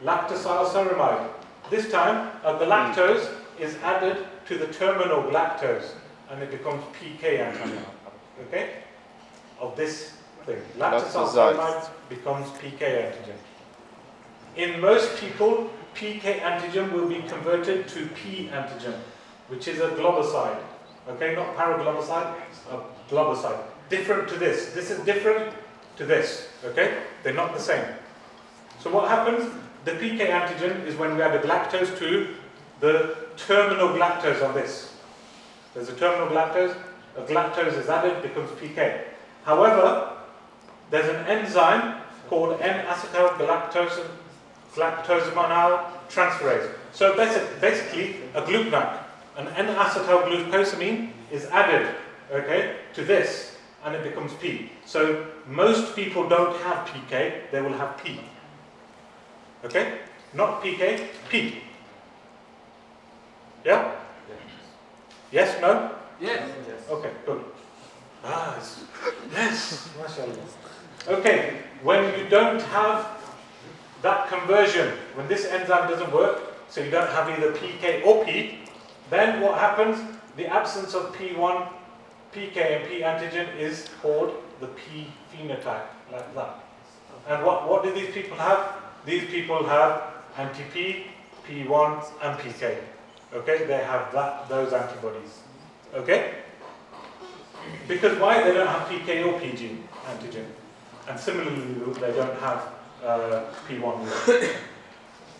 Lactosyl ceramide. This time, uh, the lactose is added to the terminal lactose, and it becomes PK antigen. Okay? Of this thing. Lactosyl ceramide becomes PK antigen. In most people, PK antigen will be converted to P antigen, which is a globoside. Okay, not paragloboside, a globoside. Different to this. This is different to this. Okay? They're not the same. So what happens? The PK antigen is when we add a galactose to the terminal galactose on this. There's a terminal galactose, a galactose is added, becomes PK. However, there's an enzyme called N-acetyl galactose galactosaminyl transferase. So basic, basically, a glucanac, an N-acetylglucosamine is added, okay, to this, and it becomes P. So most people don't have PK; they will have P. Okay, not PK, P. Yeah. Yes. No. Yes. Okay. Good. Ah. Yes. yes. Mashallah. Okay. When you don't have that conversion, when this enzyme doesn't work, so you don't have either PK or P, then what happens? The absence of P1, PK, and P antigen is called the P phenotype, like that. And what, what do these people have? These people have anti-P, P1, and PK. Okay, they have that, those antibodies. Okay? Because why? They don't have PK or PG antigen. And similarly, they don't have uh, P1.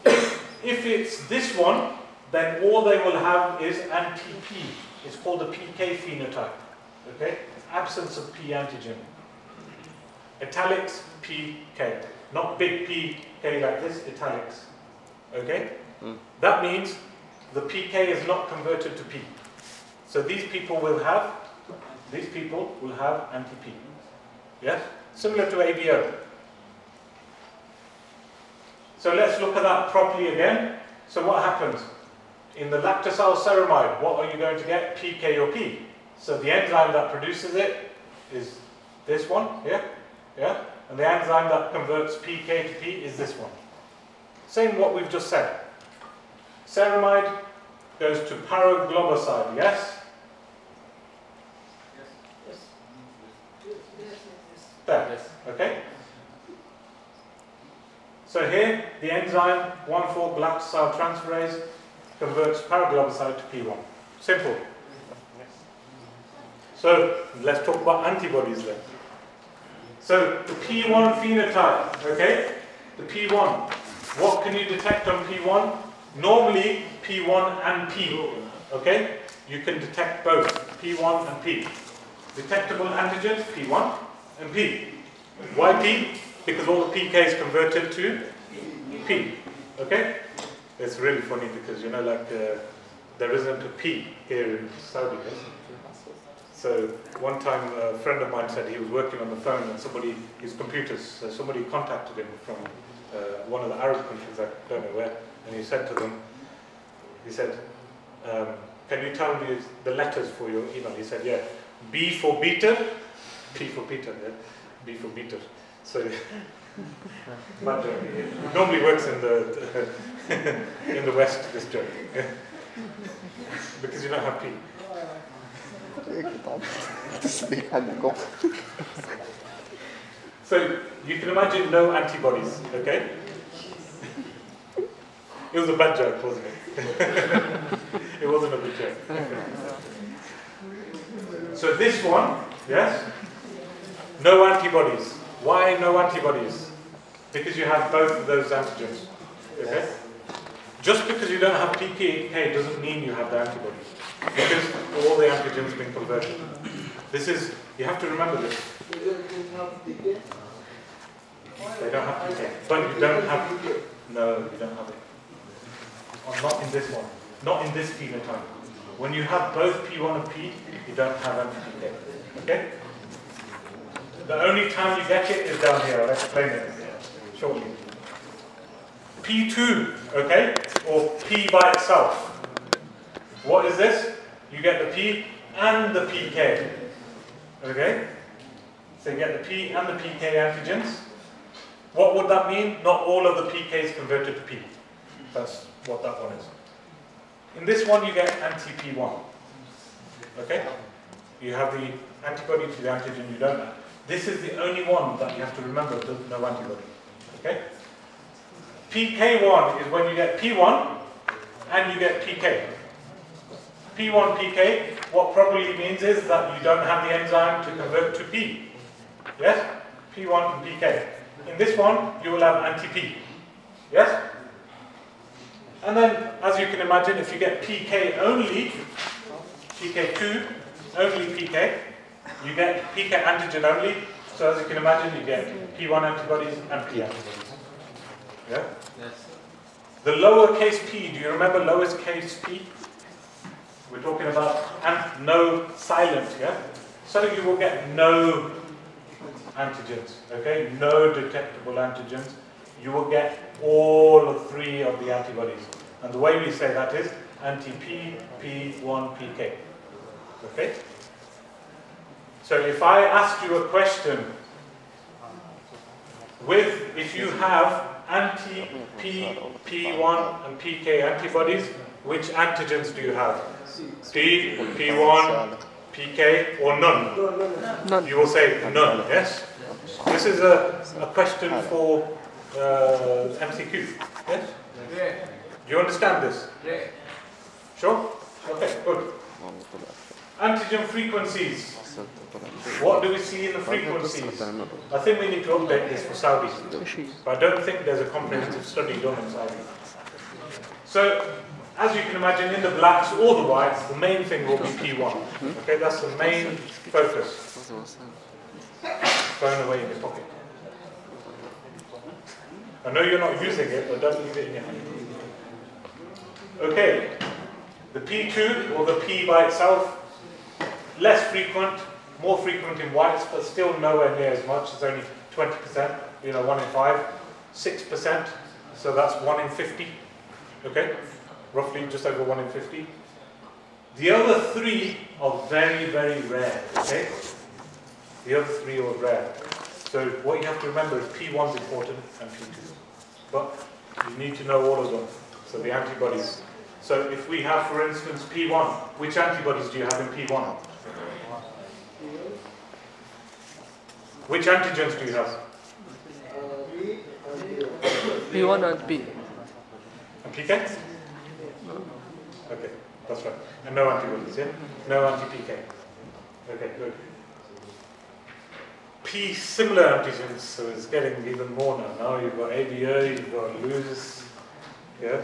if, it's this one, then all they will have is anti-P. It's called the PK phenotype. Okay? Absence of P antigen. Italics PK. Not big PK like this, italics. Okay? Mm. That means the PK is not converted to P. So these people will have, these people will have anti-P. Yes? Similar to ABO. So let's look at that properly again. So what happens? In the lactosyl ceramide, what are you going to get? PK or P. So the enzyme that produces it is this one here. Yeah? And the enzyme that converts PK to P is this one. Same what we've just said. Ceramide goes to paragloboside, yes? Yes. There, Yes. okay? So here, the enzyme 1,4-galactosyl transferase converts paragloboside to P1. Simple. So let's talk about antibodies then. So the P1 phenotype, okay? The P1. What can you detect on P1? Normally P1 and P, okay? You can detect both P1 and P. Detectable antigens, P1 and P. Why P? Because all the PK is converted to P, okay? It's really funny because, you know, like uh, there isn't a P here in Saudi. So one time a friend of mine said he was working on the phone and somebody, his computers, so somebody contacted him from uh, one of the Arab countries, I don't know where, and he said to them, he said, um, can you tell me the letters for your email? He said, yeah, B for Peter, P for Peter, yeah? B for Peter. So, but uh, it normally works in the in the West, this joke, because you don't have pee. So you can imagine no antibodies, okay? It was a bad joke, wasn't it? it wasn't a good joke. so this one, yes? No antibodies. Why no antibodies? Because you have both of those antigens. Okay? Just because you don't have PKK doesn't mean you have the antibody. Because all the antigens have been converted. This is, you have to remember this. You don't have PK? They don't have PK. But you don't have, no, you don't have it. Or not in this one. Not in this phenotype. When you have both P1 and P, you don't have anti-PK. Okay? The only time you get it is down here. I'll explain it shortly. P2, okay? Or P by itself. What is this? You get the P and the PK. Okay? So you get the P and the PK antigens. What would that mean? Not all of the PKs converted to P. That's what that one is. In this one, you get anti-P1. Okay? You have the antibody to the antigen you don't have. This is the only one that you have to remember there's no antibody. Okay? PK1 is when you get P1 and you get PK. P1 PK, what probably means is that you don't have the enzyme to convert to P. Yes? P1 and PK. In this one, you will have anti-P. Yes? And then, as you can imagine, if you get PK only, PK2, only PK, you get PK antigen only. So as you can imagine, you get P1 antibodies and P antibodies. Yeah? Yes. The lowercase p, do you remember lowercase p? We're talking about and no silent, yeah? So you will get no antigens, okay? No detectable antigens. You will get all of three of the antibodies. And the way we say that is anti-P, P1, PK. Okay? So if I ask you a question with, if you have anti-P, P1 and PK antibodies, which antigens do you have? P, P1, PK, or none? No, no, no. None. You will say none, yes? This is a, a question for uh, MCQ, yes? Do you understand this? Sure? Okay, good. Antigen frequencies. What do we see in the frequencies? I think we need to update this for Saudi. But I don't think there's a comprehensive study done in Saudi. So, as you can imagine, in the blacks or the whites, the main thing will be P1. Okay, that's the main focus. Thrown away in your pocket. I know you're not using it, but don't leave it in your hand. Okay, the P2 or the P by itself, less frequent, more frequent in whites, but still nowhere near as much. It's only 20%, you know, 1 in 5, 6%, so that's 1 in 50, okay? Roughly just over 1 in 50. The other three are very, very rare, okay? The other three are rare. So what you have to remember is P1 is important and P2. But you need to know all of them. So the antibodies. So if we have, for instance, P1, which antibodies do you have in P1? Which antigens do you have? P1 and P. And PK? Okay, that's right. And no antibodies, yeah? No anti-PK. Okay, good. P similar antigens, so it's getting even more now. Now you've got ABO, you've got Lewis, yeah?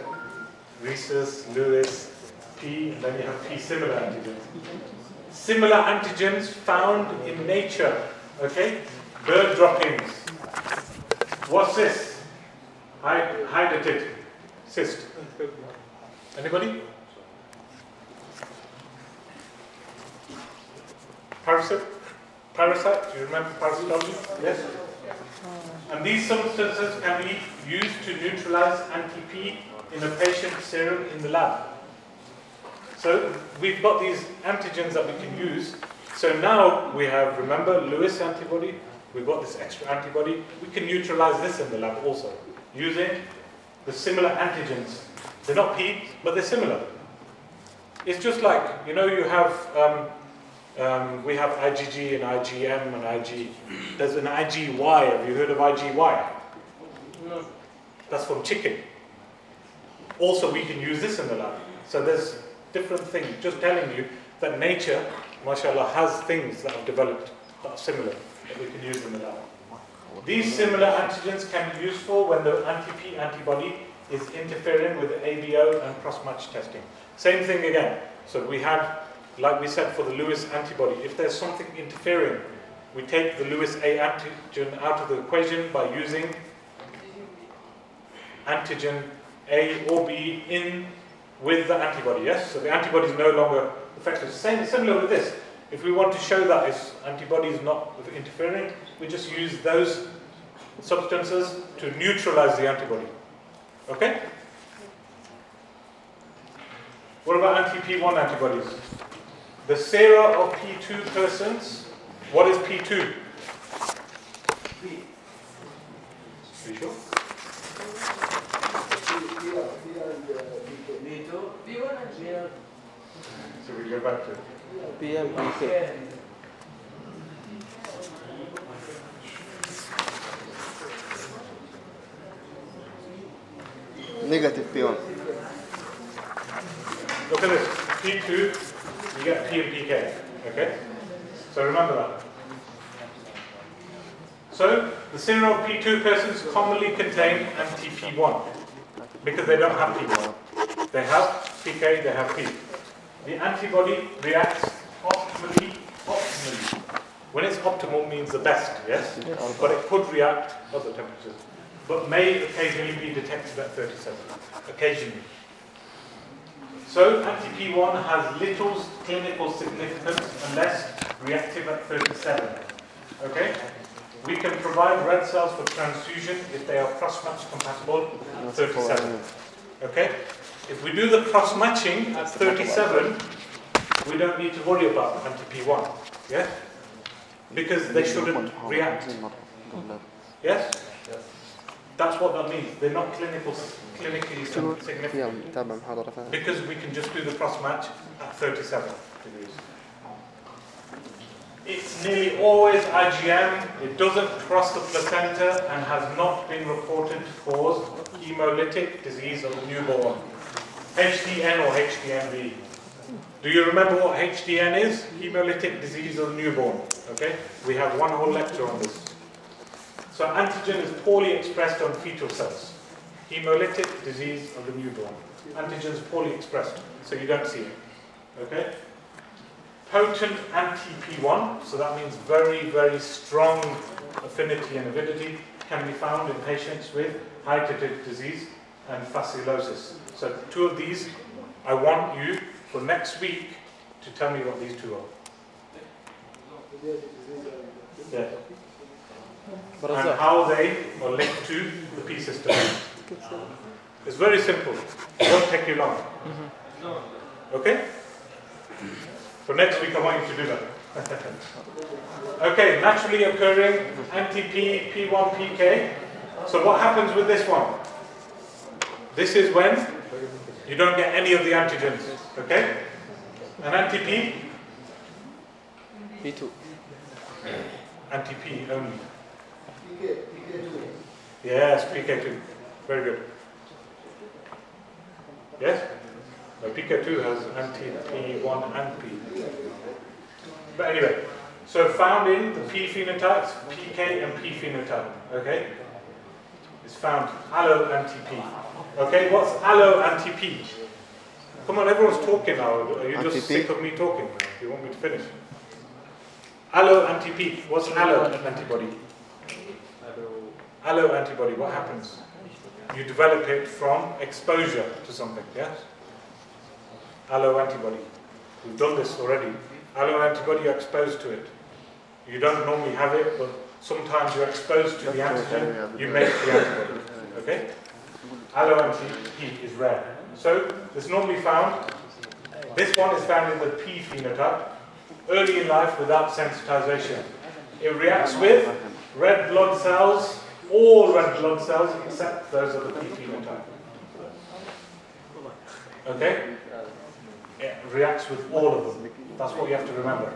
Rhesus, Lewis, P, and then you have P similar antigens. Similar antigens found in nature, okay? Bird droppings. What's this? Hy- Hydatid. Cyst. Anybody? Parasite? Parasite? Do you remember parasitology? Yes? And these substances can be used to neutralize anti-P in a patient's serum in the lab. So we've got these antigens that we can use. So now we have, remember, Lewis antibody. We've got this extra antibody. We can neutralize this in the lab also using the similar antigens. They're not P, but they're similar. It's just like, you know, you have, um, um, we have IgG and IgM and IG. There's an IgY. Have you heard of IgY? No. That's from chicken. Also, we can use this in the lab. So there's different things. Just telling you that nature, mashallah, has things that have developed that are similar that we can use in the lab. These similar antigens can be useful when the anti-P antibody is interfering with the ABO and cross-match testing. Same thing again. So we had like we said for the Lewis antibody, if there's something interfering, we take the Lewis A antigen out of the equation by using antigen A or B in with the antibody, yes? So the antibody is no longer effective. Same, similar with this. If we want to show that its antibody is not interfering, we just use those substances to neutralize the antibody. Okay? What about anti-P1 antibodies? The sera of P2 persons, what is P2? Are you sure? B1 and B. So we go back to PMPK. Negative P1. Look at this. P2, you get P and PK. Okay? So remember that. So the sera of P2 persons commonly contain anti-P1 because they don't have P1. They have PK, they have P. The antibody reacts optimally, optimally. When it's optimal means the best, yes? But it could react other temperatures. But may occasionally be detected at 37. Occasionally. So anti-P1 has little clinical significance unless reactive at 37. Okay? We can provide red cells for transfusion if they are cross-match compatible at 37. Okay? If we do the cross matching at 37, we don't need to worry about them to P1. Yeah? Because they shouldn't react. Yes? That's what that means. They're not clinical, clinically significant. Because we can just do the cross match at 37 degrees. It's nearly always IgM. It doesn't cross the placenta and has not been reported to cause hemolytic disease of the newborn. HDN or HDNV. Do you remember what HDN is? Hemolytic disease of the newborn. Okay? We have one whole lecture on this. So antigen is poorly expressed on fetal cells. Hemolytic disease of the newborn. Antigen is poorly expressed, so you don't see it. Okay? Potent anti-P1, so that means very, very strong affinity and avidity, can be found in patients with hydatid disease and fasciolosis. So two of these, I want you for next week to tell me what these two are. Yeah. And how they are linked to the P system. It's very simple. It won't take you long. Okay? So next week I want you to do that. okay, naturally occurring anti-P, P1, PK. So what happens with this one? This is when you don't get any of the antigens. Okay? An anti-P? P2. anti-P only. Yes, PK2. Very good. Yes? No, PK2 has anti-P1 and P. But anyway, so found in the P phenotypes, PK and P phenotype. Okay? It's found allo anti-P. Okay, what's allo anti-P? Come on, everyone's talking now. Are you just sick of me talking? You want me to finish? Allo anti-P. What's allo antibody? Allo antibody, what happens? You develop it from exposure to something, yes? Allo antibody. We've done this already. Allo antibody, you're exposed to it. You don't normally have it, but sometimes you're exposed to the antigen, you make the antibody. Okay? Allo anti-P is rare. So, it's normally found, this one is found in the P phenotype, early in life without sensitization. It reacts with red blood cells, all red blood cells except those of the P phenotype. Okay? It reacts with all of them. That's what you have to remember.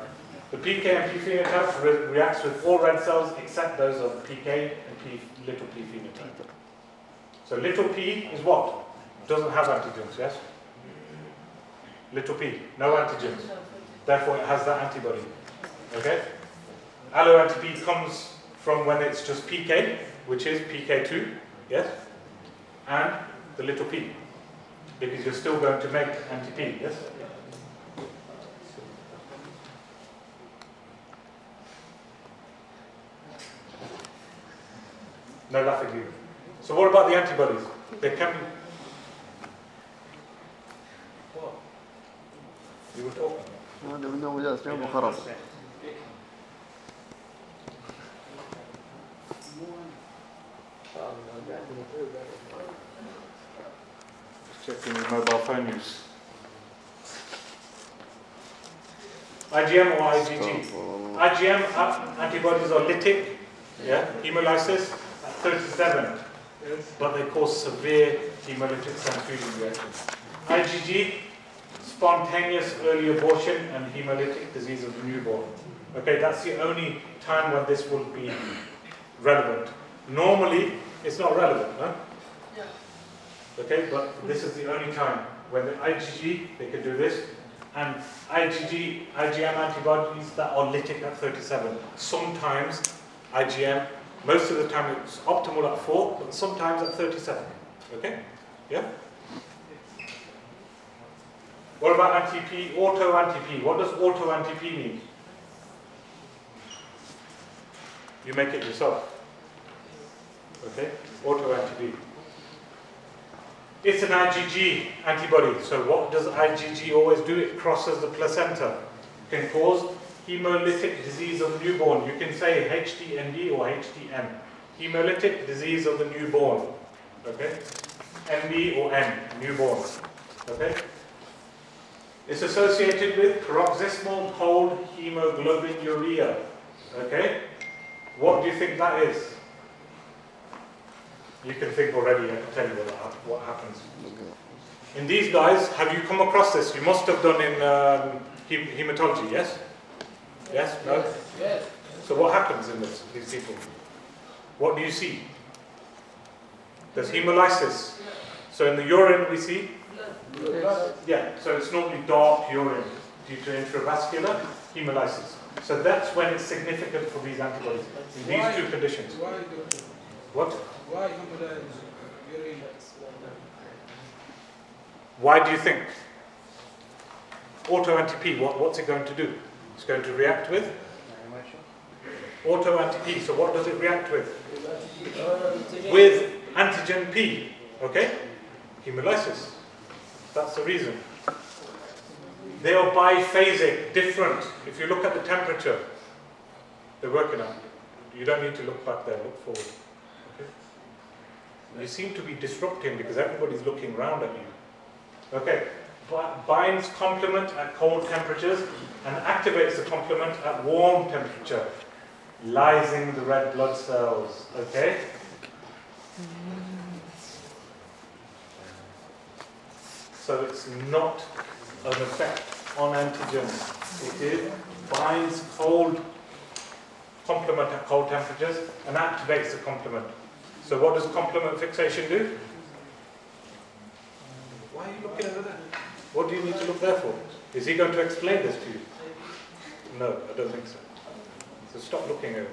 The PK and P phenotype re- reacts with all red cells except those of PK and P, little p phenotype. So little p is what? Doesn't have antigens, yes? Little p, no antigens. Therefore it has that antibody. Okay? Allo anti-P comes from when it's just PK, which is PK2, yes? And the little p. Because you're still going to make anti-P, yes? No lafigurin. So what about the antibodies? They can be. What? You were talking. هذا من أول جالس جنبه خرب Checking your mobile phone use. IgM or IgG? IgM a- antibodies are lytic, yeah, hemolysis at 37, but they cause severe hemolytic transfusion reactions. IgG, spontaneous early abortion and hemolytic disease of the newborn. Okay, that's the only time when this will be relevant. Normally, it's not relevant, huh? Yeah. Okay, but this is the only time when the IgG, they can do this, and IgG, IgM antibodies that are lytic at 37. Sometimes IgM, most of the time it's optimal at 4, but sometimes at 37. Okay? Yeah? What about anti-P, auto-anti-P? What does auto-anti-P mean? You make it yourself. Okay? Auto-anti-P. It's an IgG antibody. So what does IgG always do? It crosses the placenta. Can cause hemolytic disease of the newborn. You can say HDND or HDN. Hemolytic disease of the newborn. Okay? NB or N, newborn. Okay? It's associated with paroxysmal cold hemoglobinuria. Okay? What do you think that is? You can think already, I can tell you what happens. In these guys, have you come across this? You must have done in um, hematology, yes? Yes? No? Yes. So what happens in this, these people? What do you see? There's hemolysis. So in the urine we see, yeah, so it's normally dark urine due to intravascular hemolysis. So that's when it's significant for these antibodies, in these two conditions. Why. What? Why hemodialysis? Uh, urine. Why do you think? Auto-anti-P, what, what's it going to do? It's going to react with? Auto-anti-P, so what does it react with? With antigen P, okay? Hemolysis. That's the reason. They are biphasic, different. If you look at the temperature, they're working on. You don't need to look back there, look forward. Okay? You seem to be disrupting because everybody's looking round at you. Okay, binds complement at cold temperatures and activates the complement at warm temperature, lysing the red blood cells. Okay? So it's not an effect on antigens. It is binds cold complement at cold temperatures and activates the complement. So what does complement fixation do? Why are you looking over there? What do you need to look there for? Is he going to explain this to you? No, I don't think so. So stop looking over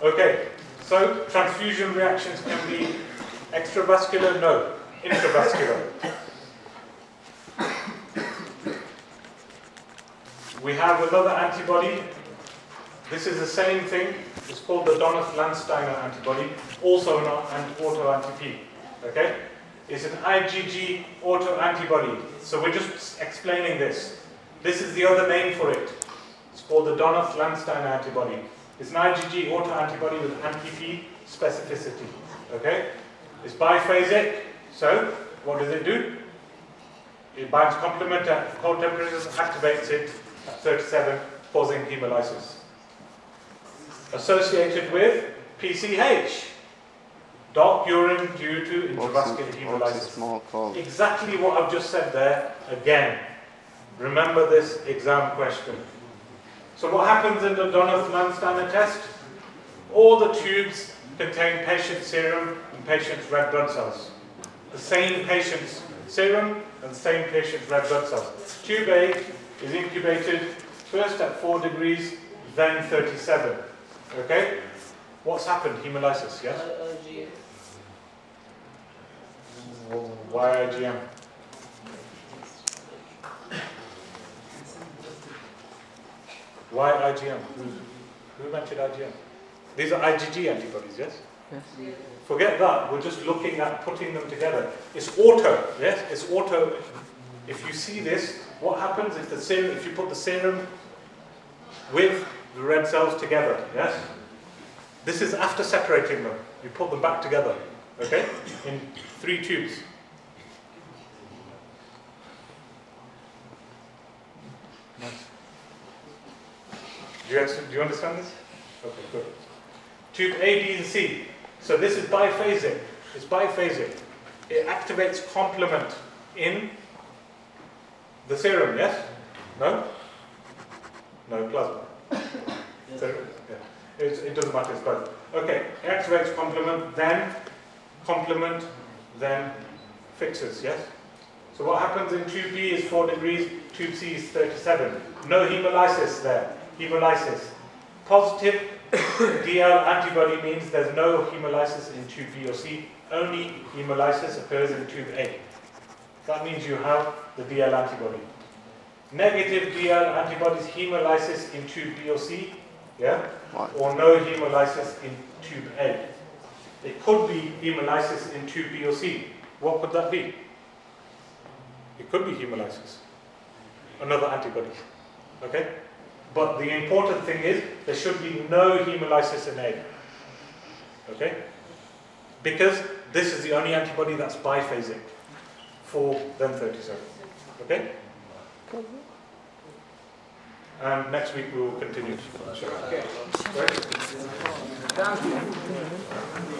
there. Okay, so transfusion reactions can be extravascular? No, intravascular. We have another antibody. This is the same thing. It's called the Donath-Landsteiner antibody, also an an auto-anti-P. Okay? It's an IgG autoantibody. So we're just explaining this. This is the other name for it. It's called the Donath-Landsteiner antibody. It's an IgG autoantibody with anti-P specificity. Okay? It's biphasic. So what does it do? It binds complement at cold temperatures, activates it at 37, causing hemolysis. Associated with PCH, dark urine due to intravascular hemolysis. Exactly what I've just said there again. Remember this exam question. So what happens in the Donath-Landsteiner test? All the tubes contain patient serum and patient's red blood cells. The same patient's serum and the same patient's red blood cells. Tube A is incubated first at 4 degrees, then 37. Okay? What's happened? Hemolysis, yes? IgM. Why IgM? Why IgM? Who, who mentioned IgM? These are IgG antibodies, yes? Yes. Forget that. We're just looking at putting them together. It's auto. Yes, it's auto. If you see this, what happens if the serum, if you put the serum with the red cells together? Yes. This is after separating them. You put them back together. Okay, in three tubes. Nice. Do you, understand- do you understand this? Okay, good. Tube A, B, and C. So this is biphasic. It's biphasic. It activates complement in the serum, yes? No? No, plasma. Serum? It's, it doesn't matter, it's both. Okay, X activates complement, then complement, then fixes, yes? So what happens in tube B is 4 degrees, tube C is 37. No hemolysis there. Hemolysis. Positive DL antibody means there's no hemolysis in tube B or C, only hemolysis occurs in tube A. That means you have the DL antibody. Negative DL antibodies, hemolysis in tube B or C, yeah? Right. Or no hemolysis in tube A. It could be hemolysis in tube B or C. What could that be? It could be hemolysis. Another antibody. Okay? But the important thing is there should be no hemolysis in A. Okay? Because this is the only antibody that's biphasic for then 37. Okay? And next week we will continue. Okay. Right? Thank you.